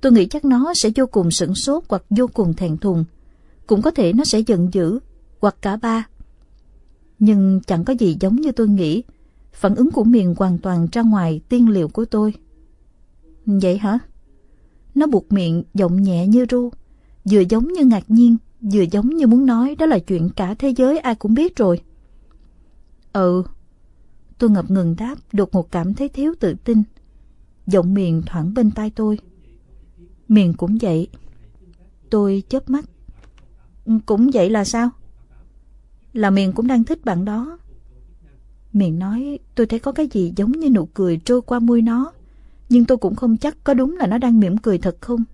Tôi nghĩ chắc nó sẽ vô cùng sửng sốt hoặc vô cùng thẹn thùng. Cũng có thể nó sẽ giận dữ, hoặc cả ba. Nhưng chẳng có gì giống như tôi nghĩ. Phản ứng của miền hoàn toàn ra ngoài tiên liệu của tôi. Vậy hả? Nó buộc miệng giọng nhẹ như ru, vừa giống như ngạc nhiên, vừa giống như muốn nói đó là chuyện cả thế giới ai cũng biết rồi. Ừ. Tôi ngập ngừng đáp, đột ngột cảm thấy thiếu tự tin. Giọng miền thoảng bên tai tôi. Miền cũng vậy. Tôi chớp mắt. Ừ, cũng vậy là sao? Là miền cũng đang thích bạn đó. Miền nói, tôi thấy có cái gì giống như nụ cười trôi qua môi nó. Nhưng tôi cũng không chắc có đúng là nó đang mỉm cười thật không.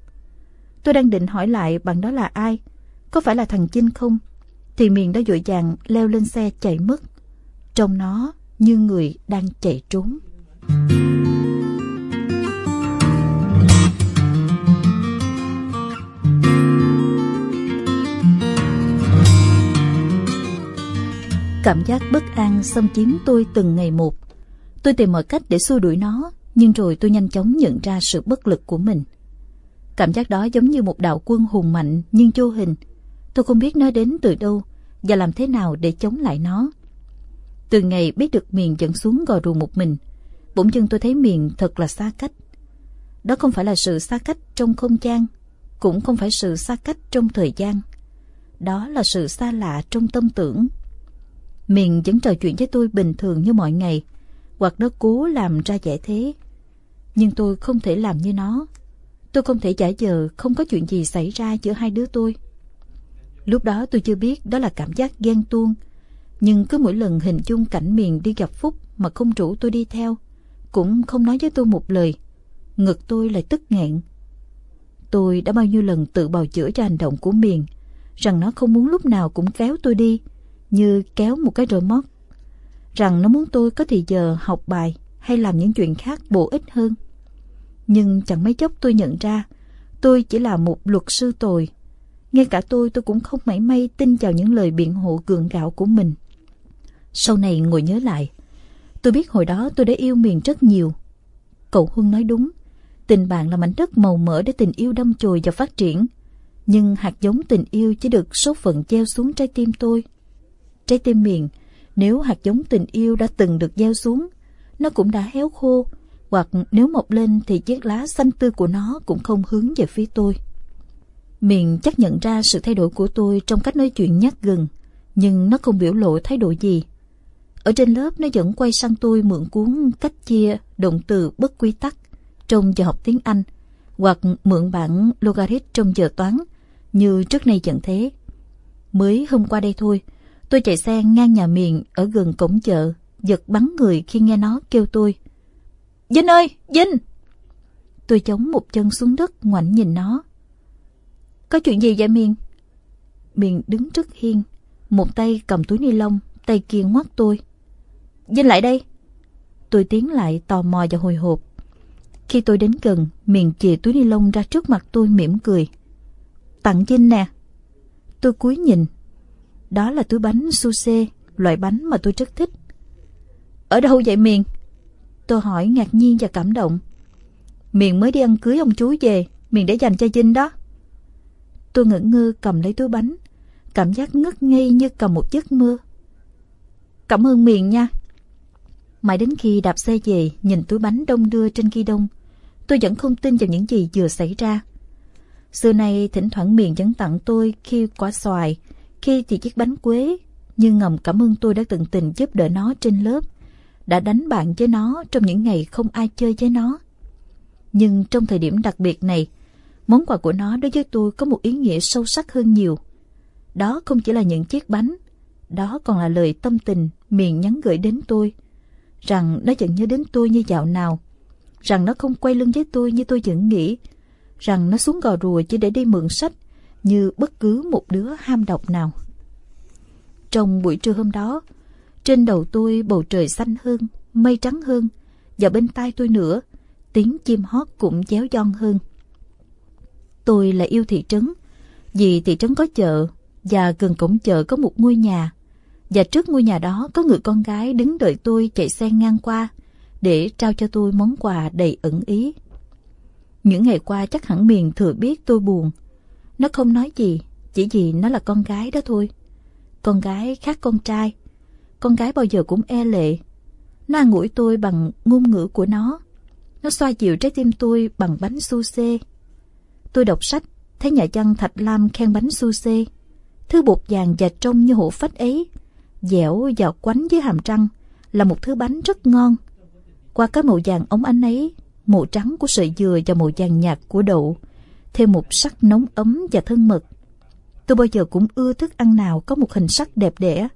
Tôi đang định hỏi lại bạn đó là ai. Có phải là thằng Chinh không? Thì miền đã dội dàng leo lên xe chạy mất. Trong nó như người đang chạy trốn. Cảm giác bất an xâm chiếm tôi từng ngày một. Tôi tìm mọi cách để xua đuổi nó, nhưng rồi tôi nhanh chóng nhận ra sự bất lực của mình. Cảm giác đó giống như một đạo quân hùng mạnh nhưng vô hình. Tôi không biết nó đến từ đâu và làm thế nào để chống lại nó. Từ ngày biết được miền dẫn xuống gò ruộng một mình, bỗng dưng tôi thấy miền thật là xa cách. Đó không phải là sự xa cách trong không gian, cũng không phải sự xa cách trong thời gian. Đó là sự xa lạ trong tâm tưởng. Miền vẫn trò chuyện với tôi bình thường như mọi ngày, hoặc nó cố làm ra vẻ thế. Nhưng tôi không thể làm như nó. Tôi không thể giả vờ không có chuyện gì xảy ra giữa hai đứa tôi. Lúc đó tôi chưa biết đó là cảm giác ghen tuông. Nhưng cứ mỗi lần hình dung cảnh miền đi gặp Phúc mà không rủ tôi đi theo, cũng không nói với tôi một lời. Ngực tôi lại tức nghẹn. Tôi đã bao nhiêu lần tự bào chữa cho hành động của miền, rằng nó không muốn lúc nào cũng kéo tôi đi, như kéo một cái rơ mót Rằng nó muốn tôi có thì giờ học bài hay làm những chuyện khác bổ ích hơn. Nhưng chẳng mấy chốc tôi nhận ra, tôi chỉ là một luật sư tồi. Ngay cả tôi tôi cũng không mảy may tin vào những lời biện hộ gượng gạo của mình. Sau này ngồi nhớ lại, tôi biết hồi đó tôi đã yêu miền rất nhiều. Cậu Huân nói đúng, tình bạn là mảnh đất màu mỡ để tình yêu đâm chồi và phát triển. Nhưng hạt giống tình yêu chỉ được số phận gieo xuống trái tim tôi. Trái tim miền, nếu hạt giống tình yêu đã từng được gieo xuống, nó cũng đã héo khô, hoặc nếu mọc lên thì chiếc lá xanh tươi của nó cũng không hướng về phía tôi. Miền chắc nhận ra sự thay đổi của tôi trong cách nói chuyện nhát gừng, nhưng nó không biểu lộ thái độ gì. Ở trên lớp nó vẫn quay sang tôi mượn cuốn cách chia động từ bất quy tắc trong giờ học tiếng Anh, hoặc mượn bản logarit trong giờ toán, như trước nay vẫn thế. Mới hôm qua đây thôi, tôi chạy xe ngang nhà miền ở gần cổng chợ, giật bắn người khi nghe nó kêu tôi. Vinh ơi, Vinh! Tôi chống một chân xuống đất ngoảnh nhìn nó. Có chuyện gì vậy Miền? Miền đứng trước hiên, một tay cầm túi ni lông, tay kia ngoắt tôi. Vinh lại đây. Tôi tiến lại tò mò và hồi hộp. Khi tôi đến gần, Miền chìa túi ni lông ra trước mặt tôi mỉm cười. Tặng Vinh nè. Tôi cúi nhìn. Đó là túi bánh sushi, loại bánh mà tôi rất thích. Ở đâu vậy Miền? Tôi hỏi ngạc nhiên và cảm động. Miền mới đi ăn cưới ông chú về, Miền để dành cho Vinh đó. Tôi ngẩn ngơ cầm lấy túi bánh, cảm giác ngất ngây như cầm một giấc mơ. Cảm ơn Miền nha. Mãi đến khi đạp xe về, nhìn túi bánh đông đưa trên ghi đông, tôi vẫn không tin vào những gì vừa xảy ra. Xưa nay thỉnh thoảng miền vẫn tặng tôi khi quả xoài, khi thì chiếc bánh quế, nhưng ngầm cảm ơn tôi đã tận tình giúp đỡ nó trên lớp, đã đánh bạn với nó trong những ngày không ai chơi với nó. Nhưng trong thời điểm đặc biệt này, món quà của nó đối với tôi có một ý nghĩa sâu sắc hơn nhiều. Đó không chỉ là những chiếc bánh, đó còn là lời tâm tình miền nhắn gửi đến tôi, rằng nó vẫn nhớ đến tôi như dạo nào, rằng nó không quay lưng với tôi như tôi vẫn nghĩ, rằng nó xuống gò rùa chỉ để đi mượn sách như bất cứ một đứa ham đọc nào. Trong buổi trưa hôm đó, trên đầu tôi bầu trời xanh hơn, mây trắng hơn, và bên tai tôi nữa, tiếng chim hót cũng chéo giòn hơn. Tôi là yêu thị trấn, vì thị trấn có chợ, và gần cổng chợ có một ngôi nhà. Và trước ngôi nhà đó có người con gái đứng đợi tôi chạy xe ngang qua, để trao cho tôi món quà đầy ẩn ý. Những ngày qua chắc hẳn miền thừa biết tôi buồn. Nó không nói gì, chỉ vì nó là con gái đó thôi. Con gái khác con trai. Con gái bao giờ cũng e lệ. Nó an ủi tôi bằng ngôn ngữ của nó. Nó xoa dịu trái tim tôi bằng bánh su xê. Tôi đọc sách, thấy nhà văn Thạch Lam khen bánh su xê. Thứ bột vàng và trông như hổ phách ấy, dẻo và quánh với hàm răng, là một thứ bánh rất ngon. Qua cái màu vàng ống ánh ấy, màu trắng của sợi dừa và màu vàng nhạt của đậu, thêm một sắc nóng ấm và thân mật. Tôi bao giờ cũng ưa thức ăn nào có một hình sắc đẹp đẽ.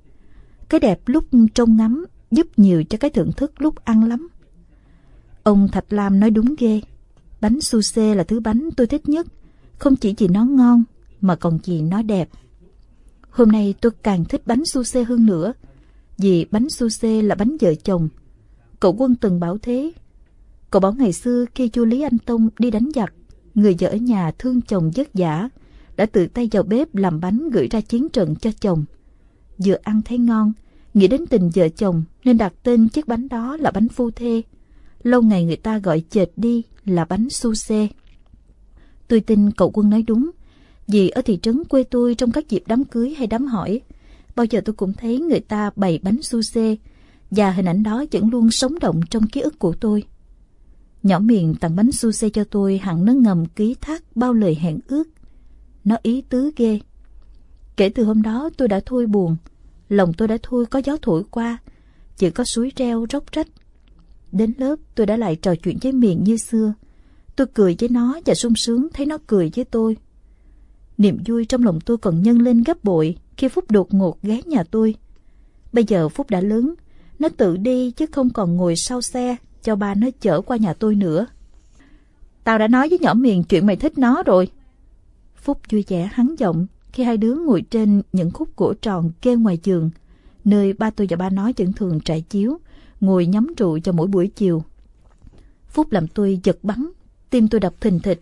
Cái đẹp lúc trông ngắm giúp nhiều cho cái thưởng thức lúc ăn lắm. Ông Thạch Lam nói đúng ghê. Bánh su xê là thứ bánh tôi thích nhất, không chỉ vì nó ngon mà còn vì nó đẹp. Hôm nay tôi càng thích bánh su xê hơn nữa, vì bánh su xê là bánh vợ chồng. Cậu quân từng bảo thế. Cậu bảo ngày xưa khi chu Lý Anh Tông đi đánh giặc, người vợ ở nhà thương chồng vất vả, đã tự tay vào bếp làm bánh gửi ra chiến trận cho chồng. Vừa ăn thấy ngon, nghĩ đến tình vợ chồng nên đặt tên chiếc bánh đó là bánh phu thê. Lâu ngày người ta gọi chệch đi là bánh su xê. Tôi tin cậu quân nói đúng, vì ở thị trấn quê tôi trong các dịp đám cưới hay đám hỏi, bao giờ tôi cũng thấy người ta bày bánh su xê, và hình ảnh đó vẫn luôn sống động trong ký ức của tôi. Nhỏ miệng tặng bánh su cho tôi hẳn nó ngầm ký thác bao lời hẹn ước. Nó ý tứ ghê. Kể từ hôm đó tôi đã thôi buồn, lòng tôi đã thôi có gió thổi qua, chỉ có suối reo róc rách. Đến lớp tôi đã lại trò chuyện với miệng như xưa. Tôi cười với nó và sung sướng thấy nó cười với tôi. Niềm vui trong lòng tôi còn nhân lên gấp bội khi Phúc đột ngột ghé nhà tôi. Bây giờ Phúc đã lớn, nó tự đi chứ không còn ngồi sau xe cho ba nó chở qua nhà tôi nữa. Tao đã nói với nhỏ miền chuyện mày thích nó rồi. Phúc vui vẻ hắn giọng khi hai đứa ngồi trên những khúc gỗ tròn kê ngoài giường, nơi ba tôi và ba nó vẫn thường trải chiếu, ngồi nhắm rượu cho mỗi buổi chiều. Phúc làm tôi giật bắn, tim tôi đập thình thịch.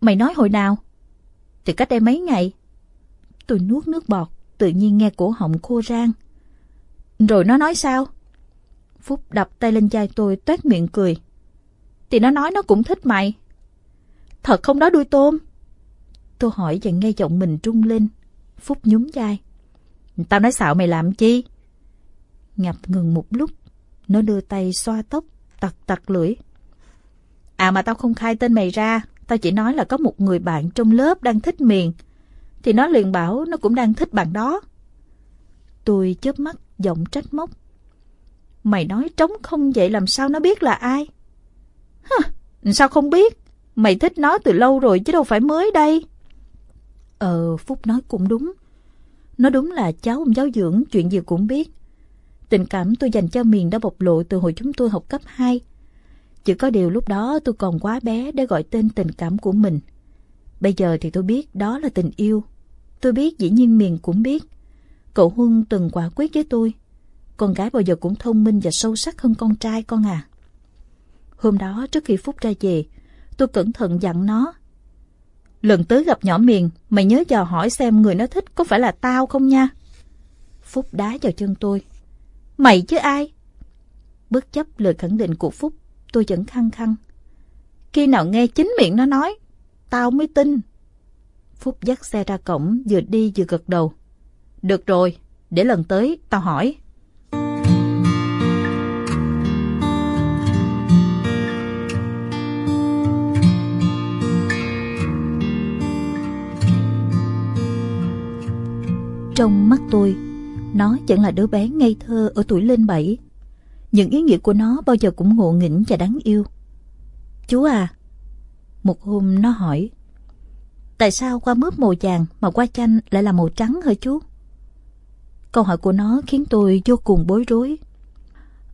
Mày nói hồi nào? Thì cách đây mấy ngày. Tôi nuốt nước bọt, tự nhiên nghe cổ họng khô rang. Rồi nó nói sao? Phúc đập tay lên vai tôi toét miệng cười. Thì nó nói nó cũng thích mày. Thật không đó đuôi tôm? Tôi hỏi và nghe giọng mình trung lên. Phúc nhún vai. Tao nói xạo mày làm chi? Ngập ngừng một lúc. Nó đưa tay xoa tóc, tặc tặc lưỡi. À mà tao không khai tên mày ra. Tao chỉ nói là có một người bạn trong lớp đang thích miền. Thì nó liền bảo nó cũng đang thích bạn đó. Tôi chớp mắt, giọng trách móc. Mày nói trống không vậy làm sao nó biết là ai? Hừ, sao không biết? Mày thích nó từ lâu rồi chứ đâu phải mới đây. Ờ, Phúc nói cũng đúng. Nó đúng là cháu ông giáo dưỡng chuyện gì cũng biết. Tình cảm tôi dành cho miền đã bộc lộ từ hồi chúng tôi học cấp 2. Chỉ có điều lúc đó tôi còn quá bé để gọi tên tình cảm của mình. Bây giờ thì tôi biết đó là tình yêu. Tôi biết dĩ nhiên miền cũng biết. Cậu Huân từng quả quyết với tôi. Con gái bao giờ cũng thông minh và sâu sắc hơn con trai con à. Hôm đó trước khi Phúc ra về, tôi cẩn thận dặn nó. Lần tới gặp nhỏ miền, mày nhớ dò hỏi xem người nó thích có phải là tao không nha. Phúc đá vào chân tôi. Mày chứ ai? Bất chấp lời khẳng định của Phúc, tôi vẫn khăng khăng. Khi nào nghe chính miệng nó nói, tao mới tin. Phúc dắt xe ra cổng, vừa đi vừa gật đầu. Được rồi, để lần tới tao hỏi. Trong mắt tôi, nó chẳng là đứa bé ngây thơ ở tuổi lên bảy. Những ý nghĩa của nó bao giờ cũng ngộ nghĩnh và đáng yêu. Chú à, một hôm nó hỏi, tại sao qua mướp màu vàng mà qua chanh lại là màu trắng hả chú? Câu hỏi của nó khiến tôi vô cùng bối rối.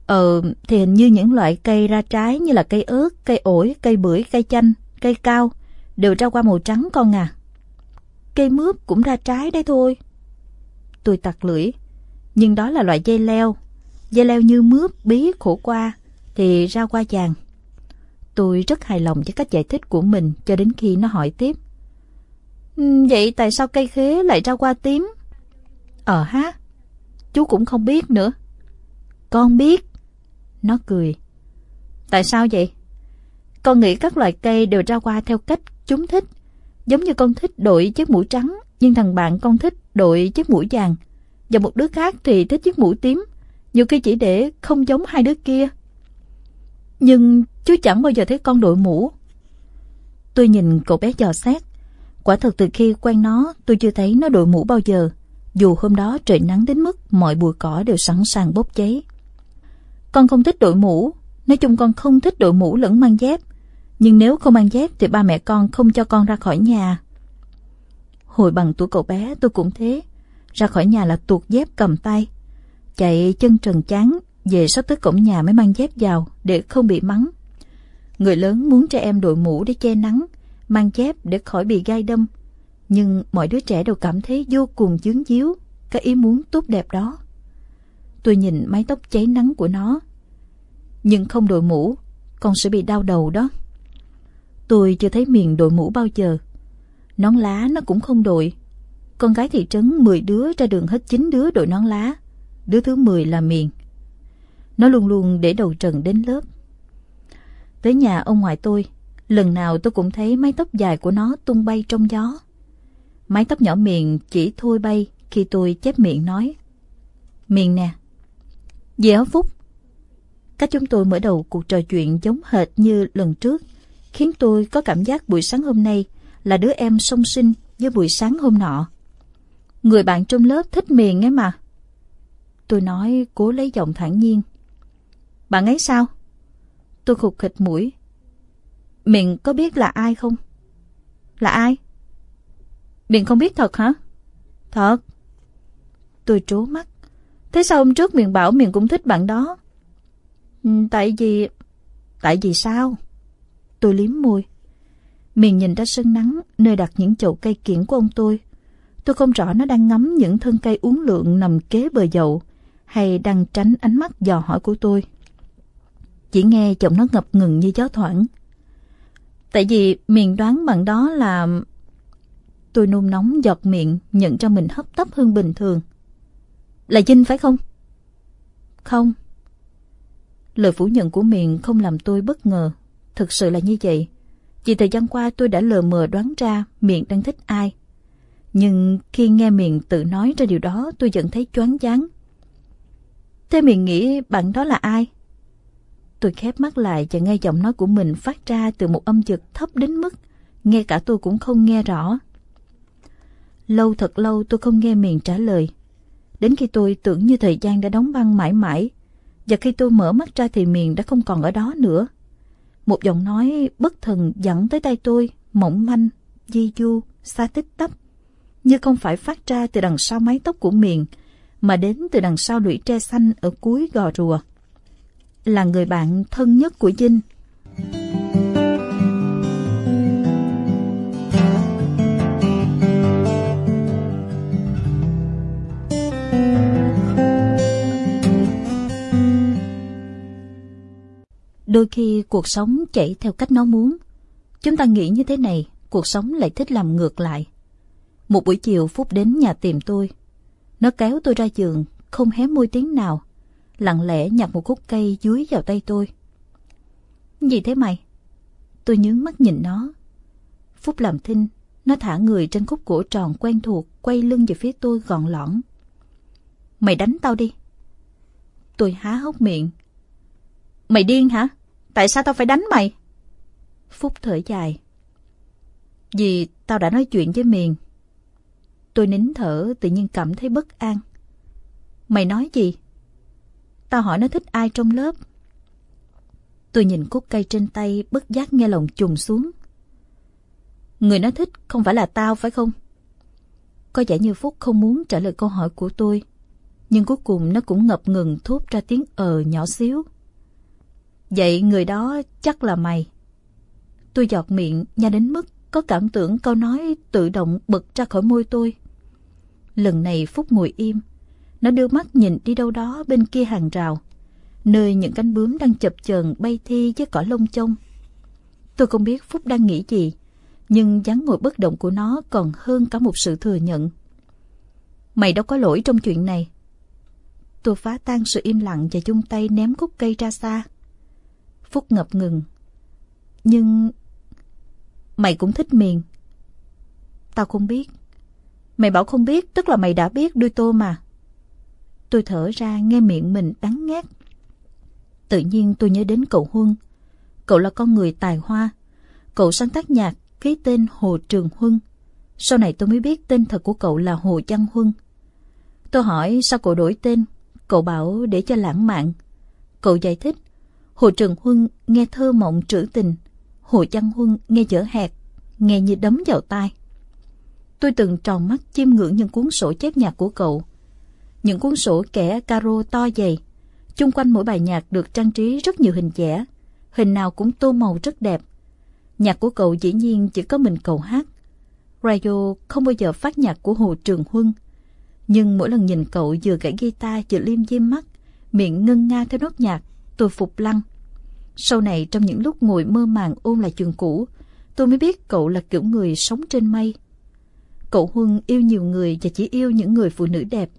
Ờ, thì hình như những loại cây ra trái như là cây ớt, cây ổi, cây bưởi, cây chanh, cây cao đều ra qua màu trắng con à. Cây mướp cũng ra trái đấy thôi. Tôi tặc lưỡi, nhưng đó là loại dây leo. Dây leo như mướp, bí, khổ qua thì ra qua vàng. Tôi rất hài lòng với cách giải thích của mình cho đến khi nó hỏi tiếp. Ừ, vậy tại sao cây khế lại ra qua tím? Ờ ha, chú cũng không biết nữa. Con biết. Nó cười. Tại sao vậy? Con nghĩ các loại cây đều ra qua theo cách chúng thích. Giống như con thích đội chiếc mũ trắng, nhưng thằng bạn con thích đội chiếc mũ vàng. Và một đứa khác thì thích chiếc mũ tím. Nhiều khi chỉ để không giống hai đứa kia. Nhưng chú chẳng bao giờ thấy con đội mũ. Tôi nhìn cậu bé dò xét. Quả thật từ khi quen nó, tôi chưa thấy nó đội mũ bao giờ. Dù hôm đó trời nắng đến mức mọi bụi cỏ đều sẵn sàng bốc cháy. Con không thích đội mũ, nói chung con không thích đội mũ lẫn mang dép. Nhưng nếu không mang dép thì ba mẹ con không cho con ra khỏi nhà. Hồi bằng tuổi cậu bé tôi cũng thế. Ra khỏi nhà là tuột dép cầm tay. Chạy chân trần chán, về sắp tới cổng nhà mới mang dép vào để không bị mắng. Người lớn muốn trẻ em đội mũ để che nắng, mang dép để khỏi bị gai đâm. Nhưng mọi đứa trẻ đều cảm thấy vô cùng chướng díu cái ý muốn tốt đẹp đó. Tôi nhìn mái tóc cháy nắng của nó. Nhưng không đội mũ, con sẽ bị đau đầu đó. Tôi chưa thấy miền đội mũ bao giờ. Nón lá nó cũng không đội. Con gái thị trấn 10 đứa ra đường hết 9 đứa đội nón lá. Đứa thứ 10 là miền. Nó luôn luôn để đầu trần đến lớp. Tới nhà ông ngoại tôi, lần nào tôi cũng thấy mái tóc dài của nó tung bay trong gió. Mái tóc nhỏ miền chỉ thôi bay khi tôi chép miệng nói. Miền nè. Dì ở Phúc. Cách chúng tôi mở đầu cuộc trò chuyện giống hệt như lần trước, khiến tôi có cảm giác buổi sáng hôm nay là đứa em song sinh với buổi sáng hôm nọ. Người bạn trong lớp thích miền ấy mà. Tôi nói, cố lấy giọng thản nhiên. Bạn ấy sao? Tôi khục khịch mũi. Miền có biết là ai không? Là ai? Miền không biết thật hả? Thật. Tôi trố mắt. Thế sao hôm trước Miền bảo Miền cũng thích bạn đó? Ừ, tại vì... Tại vì sao? Tôi liếm môi. Miền nhìn ra sân nắng, nơi đặt những chậu cây kiển của ông tôi. Tôi không rõ nó đang ngắm những thân cây uống lượng nằm kế bờ dậu, hay đang tránh ánh mắt dò hỏi của tôi. Chỉ nghe giọng nó ngập ngừng như gió thoảng. Tại vì miền đoán bằng đó là... Tôi nôn nóng giọt miệng, nhận ra mình hấp tấp hơn bình thường. Là Vinh phải không? Không. Lời phủ nhận của miền không làm tôi bất ngờ. Thực sự là như vậy vì thời gian qua tôi đã lờ mờ đoán ra miệng đang thích ai. Nhưng khi nghe miệng tự nói ra điều đó tôi vẫn thấy choáng váng. Thế miệng nghĩ bạn đó là ai? Tôi khép mắt lại và nghe giọng nói của mình phát ra từ một âm vực thấp đến mức nghe cả tôi cũng không nghe rõ. Lâu thật lâu tôi không nghe miệng trả lời. Đến khi tôi tưởng như thời gian đã đóng băng mãi mãi, và khi tôi mở mắt ra thì miệng đã không còn ở đó nữa. Một giọng nói bất thần dẫn tới tay tôi, mỏng manh, di du, xa tích tấp, như không phải phát ra từ đằng sau mái tóc của miệng, mà đến từ đằng sau lũy tre xanh ở cuối gò rùa. Là người bạn thân nhất của dinh Đôi khi cuộc sống chạy theo cách nó muốn. Chúng ta nghĩ như thế này, cuộc sống lại thích làm ngược lại. Một buổi chiều Phúc đến nhà tìm tôi. Nó kéo tôi ra giường, không hé môi tiếng nào. Lặng lẽ nhặt một khúc cây dưới vào tay tôi. Gì thế mày? Tôi nhướng mắt nhìn nó. Phúc làm thinh, nó thả người trên khúc gỗ tròn quen thuộc, quay lưng về phía tôi gọn lõn. Mày đánh tao đi. Tôi há hốc miệng. Mày điên hả? Tại sao tao phải đánh mày? Phúc thở dài. Vì tao đã nói chuyện với Miền. Tôi nín thở tự nhiên cảm thấy bất an. Mày nói gì? Tao hỏi nó thích ai trong lớp. Tôi nhìn cúc cây trên tay bất giác nghe lòng trùng xuống. Người nó thích không phải là tao phải không? Có vẻ như Phúc không muốn trả lời câu hỏi của tôi. Nhưng cuối cùng nó cũng ngập ngừng thốt ra tiếng ờ nhỏ xíu. Vậy người đó chắc là mày. Tôi giọt miệng nha đến mức có cảm tưởng câu nói tự động bật ra khỏi môi tôi. Lần này Phúc ngồi im. Nó đưa mắt nhìn đi đâu đó bên kia hàng rào. Nơi những cánh bướm đang chập chờn bay thi với cỏ lông trông. Tôi không biết Phúc đang nghĩ gì. Nhưng dáng ngồi bất động của nó còn hơn cả một sự thừa nhận. Mày đâu có lỗi trong chuyện này. Tôi phá tan sự im lặng và chung tay ném khúc cây ra xa. Phúc ngập ngừng. Nhưng... Mày cũng thích miền. Tao không biết. Mày bảo không biết, tức là mày đã biết đuôi tô mà. Tôi thở ra nghe miệng mình đắng ngát. Tự nhiên tôi nhớ đến cậu Huân. Cậu là con người tài hoa. Cậu sáng tác nhạc, ký tên Hồ Trường Huân. Sau này tôi mới biết tên thật của cậu là Hồ Văn Huân. Tôi hỏi sao cậu đổi tên? Cậu bảo để cho lãng mạn. Cậu giải thích, Hồ Trường Huân nghe thơ mộng trữ tình, Hồ Văn Huân nghe dở hẹt, nghe như đấm vào tai. Tôi từng tròn mắt chiêm ngưỡng những cuốn sổ chép nhạc của cậu. Những cuốn sổ kẻ caro to dày, chung quanh mỗi bài nhạc được trang trí rất nhiều hình vẽ, hình nào cũng tô màu rất đẹp. Nhạc của cậu dĩ nhiên chỉ có mình cậu hát. Radio không bao giờ phát nhạc của Hồ Trường Huân. Nhưng mỗi lần nhìn cậu vừa gãy guitar vừa liêm diêm mắt, miệng ngân nga theo nốt nhạc, tôi phục lăng. Sau này trong những lúc ngồi mơ màng ôn lại chuyện cũ, tôi mới biết cậu là kiểu người sống trên mây. Cậu Huân yêu nhiều người và chỉ yêu những người phụ nữ đẹp.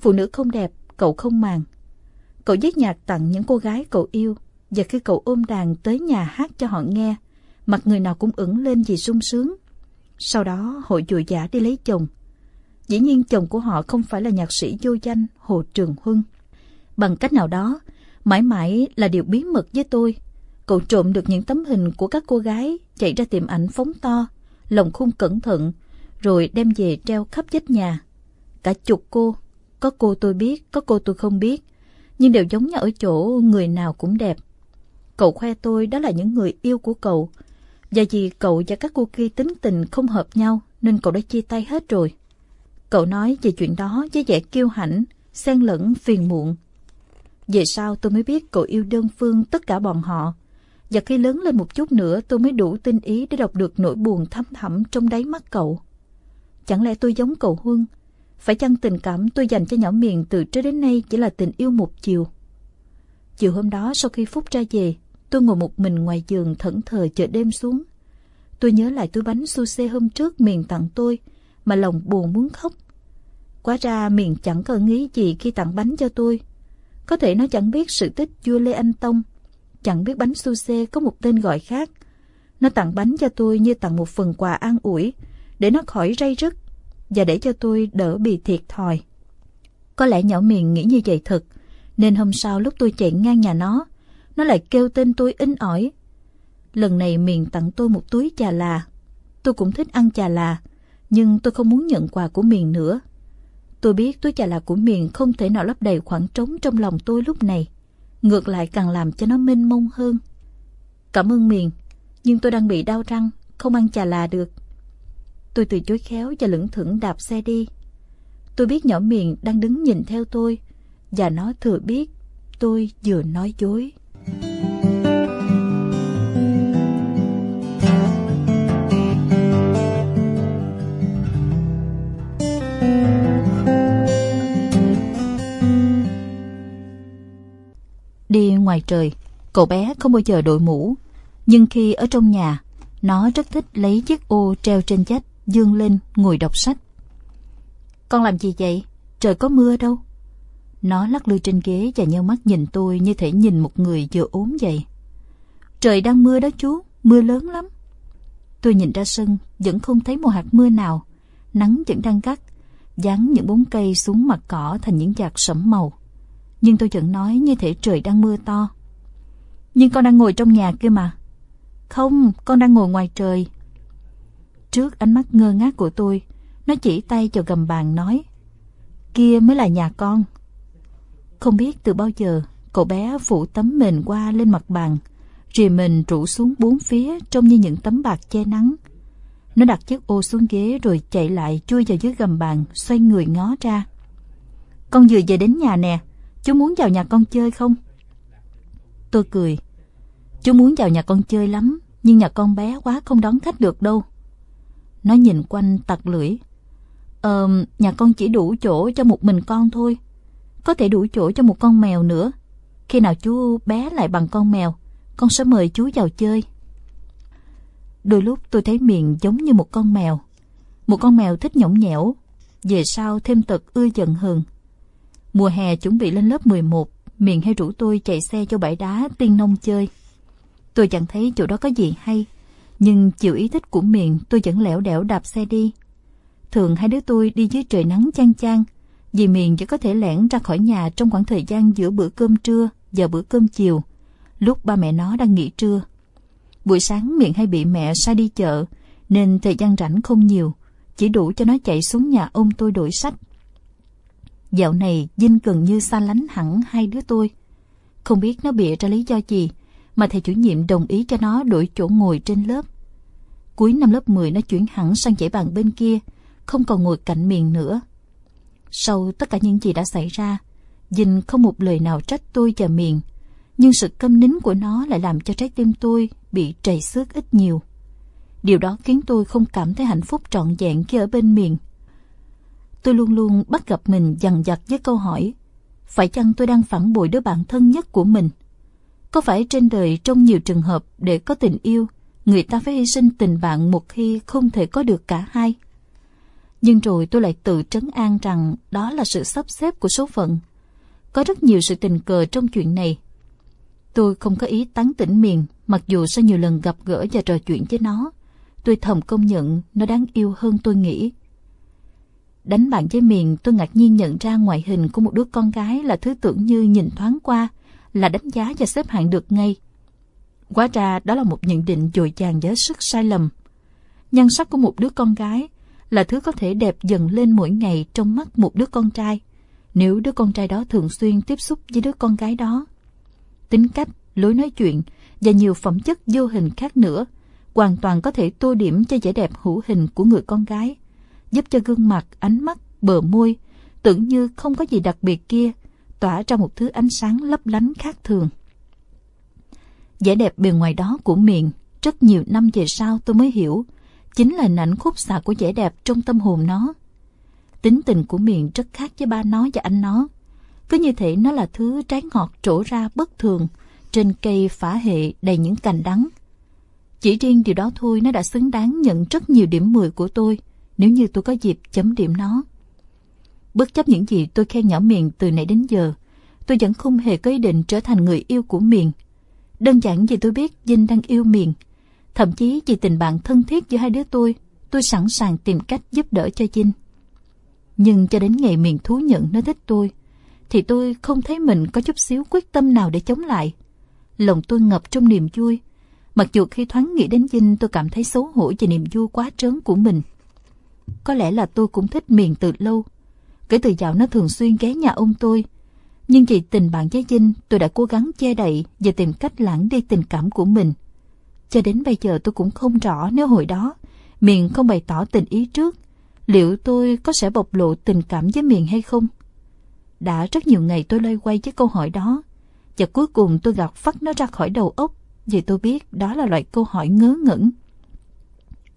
Phụ nữ không đẹp, cậu không màng. Cậu viết nhạc tặng những cô gái cậu yêu, và khi cậu ôm đàn tới nhà hát cho họ nghe, mặt người nào cũng ửng lên vì sung sướng. Sau đó hội dùi giả đi lấy chồng. Dĩ nhiên chồng của họ không phải là nhạc sĩ vô danh Hồ Trường Huân. Bằng cách nào đó, mãi mãi là điều bí mật với tôi. Cậu trộm được những tấm hình của các cô gái chạy ra tiệm ảnh phóng to, lồng khung cẩn thận, rồi đem về treo khắp vách nhà. Cả chục cô, có cô tôi biết, có cô tôi không biết, nhưng đều giống nhau ở chỗ người nào cũng đẹp. Cậu khoe tôi đó là những người yêu của cậu, và vì cậu và các cô kia tính tình không hợp nhau nên cậu đã chia tay hết rồi. Cậu nói về chuyện đó với vẻ kiêu hãnh, xen lẫn phiền muộn. Về sau tôi mới biết cậu yêu đơn phương tất cả bọn họ. Và khi lớn lên một chút nữa tôi mới đủ tinh ý để đọc được nỗi buồn thâm thẳm trong đáy mắt cậu. Chẳng lẽ tôi giống cậu Huân? Phải chăng tình cảm tôi dành cho nhỏ miền từ trước đến nay chỉ là tình yêu một chiều? Chiều hôm đó sau khi Phúc ra về, tôi ngồi một mình ngoài giường thẫn thờ chờ đêm xuống. Tôi nhớ lại túi bánh su hôm trước miền tặng tôi, mà lòng buồn muốn khóc. Quá ra miền chẳng cần nghĩ gì khi tặng bánh cho tôi. Có thể nó chẳng biết sự tích vua Lê Anh Tông, chẳng biết bánh su xê có một tên gọi khác. Nó tặng bánh cho tôi như tặng một phần quà an ủi, để nó khỏi ray rứt và để cho tôi đỡ bị thiệt thòi. Có lẽ nhỏ miền nghĩ như vậy thật, nên hôm sau lúc tôi chạy ngang nhà nó, nó lại kêu tên tôi in ỏi. Lần này miền tặng tôi một túi trà là. Tôi cũng thích ăn trà là, nhưng tôi không muốn nhận quà của miền nữa. Tôi biết túi trà là của miền không thể nào lấp đầy khoảng trống trong lòng tôi lúc này. Ngược lại càng làm cho nó mênh mông hơn. Cảm ơn miền, nhưng tôi đang bị đau răng, không ăn trà là được. Tôi từ chối khéo và lững thững đạp xe đi. Tôi biết nhỏ miền đang đứng nhìn theo tôi, và nó thừa biết tôi vừa nói dối. Đi ngoài trời, cậu bé không bao giờ đội mũ, nhưng khi ở trong nhà, nó rất thích lấy chiếc ô treo trên vách, dương lên ngồi đọc sách. Con làm gì vậy? Trời có mưa đâu. Nó lắc lư trên ghế và nheo mắt nhìn tôi như thể nhìn một người vừa ốm vậy. Trời đang mưa đó chú, mưa lớn lắm. Tôi nhìn ra sân, vẫn không thấy một hạt mưa nào. Nắng vẫn đang gắt, dán những bóng cây xuống mặt cỏ thành những giạt sẫm màu. Nhưng tôi vẫn nói như thể trời đang mưa to. Nhưng con đang ngồi trong nhà kia mà. Không, con đang ngồi ngoài trời. Trước ánh mắt ngơ ngác của tôi, Nó chỉ tay vào gầm bàn nói Kia mới là nhà con Không biết từ bao giờ Cậu bé phủ tấm mền qua lên mặt bàn Rìa mình rủ xuống bốn phía Trông như những tấm bạc che nắng Nó đặt chiếc ô xuống ghế Rồi chạy lại chui vào dưới gầm bàn Xoay người ngó ra Con vừa về đến nhà nè Chú muốn vào nhà con chơi không Tôi cười Chú muốn vào nhà con chơi lắm Nhưng nhà con bé quá không đón khách được đâu Nó nhìn quanh tặc lưỡi Ờ, nhà con chỉ đủ chỗ cho một mình con thôi. Có thể đủ chỗ cho một con mèo nữa. Khi nào chú bé lại bằng con mèo, con sẽ mời chú vào chơi. Đôi lúc tôi thấy miệng giống như một con mèo. Một con mèo thích nhõng nhẽo. Về sau thêm tật ưa giận hờn. Mùa hè chuẩn bị lên lớp 11, miệng hay rủ tôi chạy xe cho bãi đá tiên nông chơi. Tôi chẳng thấy chỗ đó có gì hay, nhưng chịu ý thích của miệng tôi vẫn lẻo đẻo đạp xe đi. Thường hai đứa tôi đi dưới trời nắng chang chang, vì miền chỉ có thể lẻn ra khỏi nhà trong khoảng thời gian giữa bữa cơm trưa và bữa cơm chiều, lúc ba mẹ nó đang nghỉ trưa. Buổi sáng miệng hay bị mẹ sai đi chợ, nên thời gian rảnh không nhiều, chỉ đủ cho nó chạy xuống nhà ông tôi đổi sách. Dạo này Vinh gần như xa lánh hẳn hai đứa tôi. Không biết nó bịa ra lý do gì, mà thầy chủ nhiệm đồng ý cho nó đổi chỗ ngồi trên lớp. Cuối năm lớp 10 nó chuyển hẳn sang dãy bàn bên kia, không còn ngồi cạnh miền nữa. Sau tất cả những gì đã xảy ra, Dinh không một lời nào trách tôi và miền, nhưng sự câm nín của nó lại làm cho trái tim tôi bị trầy xước ít nhiều. Điều đó khiến tôi không cảm thấy hạnh phúc trọn vẹn khi ở bên miền. Tôi luôn luôn bắt gặp mình dằn vặt với câu hỏi, phải chăng tôi đang phản bội đứa bạn thân nhất của mình? Có phải trên đời trong nhiều trường hợp để có tình yêu, người ta phải hy sinh tình bạn một khi không thể có được cả hai? Nhưng rồi tôi lại tự trấn an rằng đó là sự sắp xếp của số phận. Có rất nhiều sự tình cờ trong chuyện này. Tôi không có ý tán tỉnh miền, mặc dù sau nhiều lần gặp gỡ và trò chuyện với nó, tôi thầm công nhận nó đáng yêu hơn tôi nghĩ. Đánh bạn với miền, tôi ngạc nhiên nhận ra ngoại hình của một đứa con gái là thứ tưởng như nhìn thoáng qua, là đánh giá và xếp hạng được ngay. Quá ra đó là một nhận định dội dàng với sức sai lầm. Nhan sắc của một đứa con gái là thứ có thể đẹp dần lên mỗi ngày trong mắt một đứa con trai, nếu đứa con trai đó thường xuyên tiếp xúc với đứa con gái đó. Tính cách, lối nói chuyện và nhiều phẩm chất vô hình khác nữa hoàn toàn có thể tô điểm cho vẻ đẹp hữu hình của người con gái, giúp cho gương mặt, ánh mắt, bờ môi tưởng như không có gì đặc biệt kia tỏa ra một thứ ánh sáng lấp lánh khác thường. Vẻ đẹp bề ngoài đó của miệng, rất nhiều năm về sau tôi mới hiểu chính là nảnh khúc xạ của vẻ đẹp trong tâm hồn nó. Tính tình của miệng rất khác với ba nó và anh nó. Cứ như thể nó là thứ trái ngọt trổ ra bất thường trên cây phả hệ đầy những cành đắng. Chỉ riêng điều đó thôi nó đã xứng đáng nhận rất nhiều điểm 10 của tôi nếu như tôi có dịp chấm điểm nó. Bất chấp những gì tôi khen nhỏ miền từ nãy đến giờ, tôi vẫn không hề có ý định trở thành người yêu của miền. Đơn giản vì tôi biết Vinh đang yêu miền, Thậm chí vì tình bạn thân thiết giữa hai đứa tôi, tôi sẵn sàng tìm cách giúp đỡ cho Vinh. Nhưng cho đến ngày miền thú nhận nó thích tôi, thì tôi không thấy mình có chút xíu quyết tâm nào để chống lại. Lòng tôi ngập trong niềm vui. Mặc dù khi thoáng nghĩ đến Vinh tôi cảm thấy xấu hổ về niềm vui quá trớn của mình. Có lẽ là tôi cũng thích miền từ lâu. Kể từ dạo nó thường xuyên ghé nhà ông tôi. Nhưng vì tình bạn với Vinh, tôi đã cố gắng che đậy và tìm cách lãng đi tình cảm của mình. Cho đến bây giờ tôi cũng không rõ nếu hồi đó Miền không bày tỏ tình ý trước, Liệu tôi có sẽ bộc lộ tình cảm với Miền hay không? Đã rất nhiều ngày tôi loay quay với câu hỏi đó, Và cuối cùng tôi gạt phát nó ra khỏi đầu óc, Vì tôi biết đó là loại câu hỏi ngớ ngẩn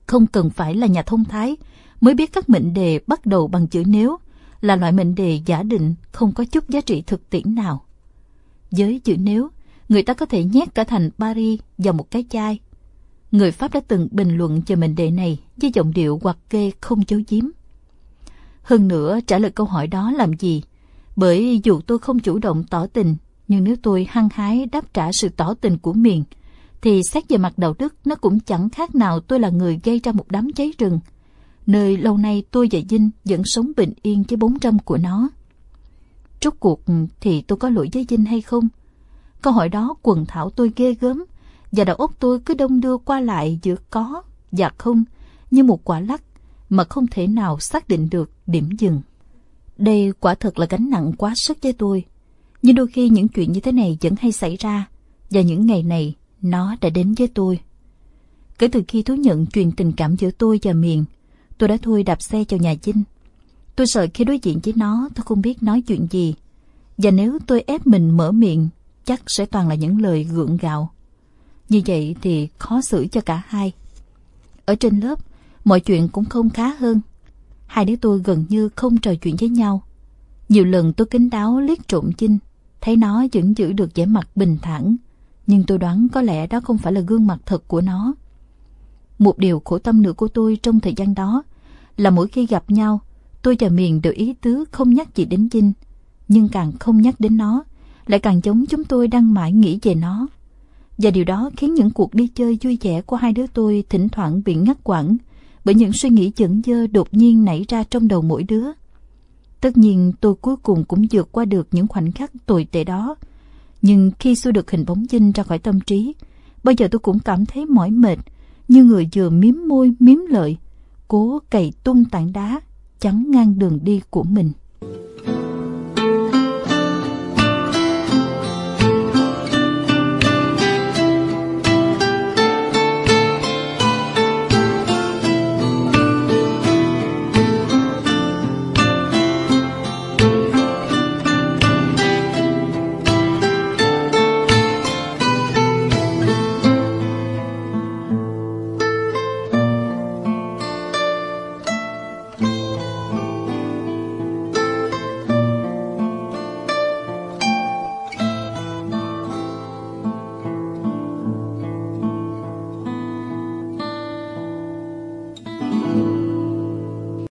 Không cần phải là nhà thông thái Mới biết các mệnh đề bắt đầu bằng chữ nếu Là loại mệnh đề giả định không có chút giá trị thực tiễn nào Với chữ nếu người ta có thể nhét cả thành Paris vào một cái chai Người Pháp đã từng bình luận về mệnh đề này với giọng điệu hoặc kê không chấu giếm. Hơn nữa, trả lời câu hỏi đó làm gì? Bởi dù tôi không chủ động tỏ tình, nhưng nếu tôi hăng hái đáp trả sự tỏ tình của miền, thì xét về mặt đạo đức nó cũng chẳng khác nào tôi là người gây ra một đám cháy rừng, nơi lâu nay tôi và Vinh vẫn sống bình yên với bốn trăm của nó. Rốt cuộc thì tôi có lỗi với Vinh hay không? Câu hỏi đó quần thảo tôi ghê gớm, và đầu óc tôi cứ đông đưa qua lại giữa có và không như một quả lắc mà không thể nào xác định được điểm dừng. Đây quả thật là gánh nặng quá sức với tôi. Nhưng đôi khi những chuyện như thế này vẫn hay xảy ra và những ngày này nó đã đến với tôi. Kể từ khi thú nhận truyền tình cảm giữa tôi và Miền, tôi đã thôi đạp xe cho nhà chinh Tôi sợ khi đối diện với nó tôi không biết nói chuyện gì. Và nếu tôi ép mình mở miệng, chắc sẽ toàn là những lời gượng gạo. Như vậy thì khó xử cho cả hai. Ở trên lớp, mọi chuyện cũng không khá hơn. Hai đứa tôi gần như không trò chuyện với nhau. Nhiều lần tôi kính đáo liếc trộm Chinh, thấy nó vẫn giữ được vẻ mặt bình thản. Nhưng tôi đoán có lẽ đó không phải là gương mặt thật của nó. Một điều khổ tâm nữa của tôi trong thời gian đó là mỗi khi gặp nhau, tôi và Miền đều ý tứ không nhắc gì đến dinh, Nhưng càng không nhắc đến nó, lại càng giống chúng tôi đang mãi nghĩ về nó. Và điều đó khiến những cuộc đi chơi vui vẻ của hai đứa tôi thỉnh thoảng bị ngắt quãng bởi những suy nghĩ chẩn dơ đột nhiên nảy ra trong đầu mỗi đứa. Tất nhiên tôi cuối cùng cũng vượt qua được những khoảnh khắc tồi tệ đó. Nhưng khi xua được hình bóng dinh ra khỏi tâm trí, bây giờ tôi cũng cảm thấy mỏi mệt, như người vừa miếm môi miếm lợi, cố cày tung tảng đá, chắn ngang đường đi của mình.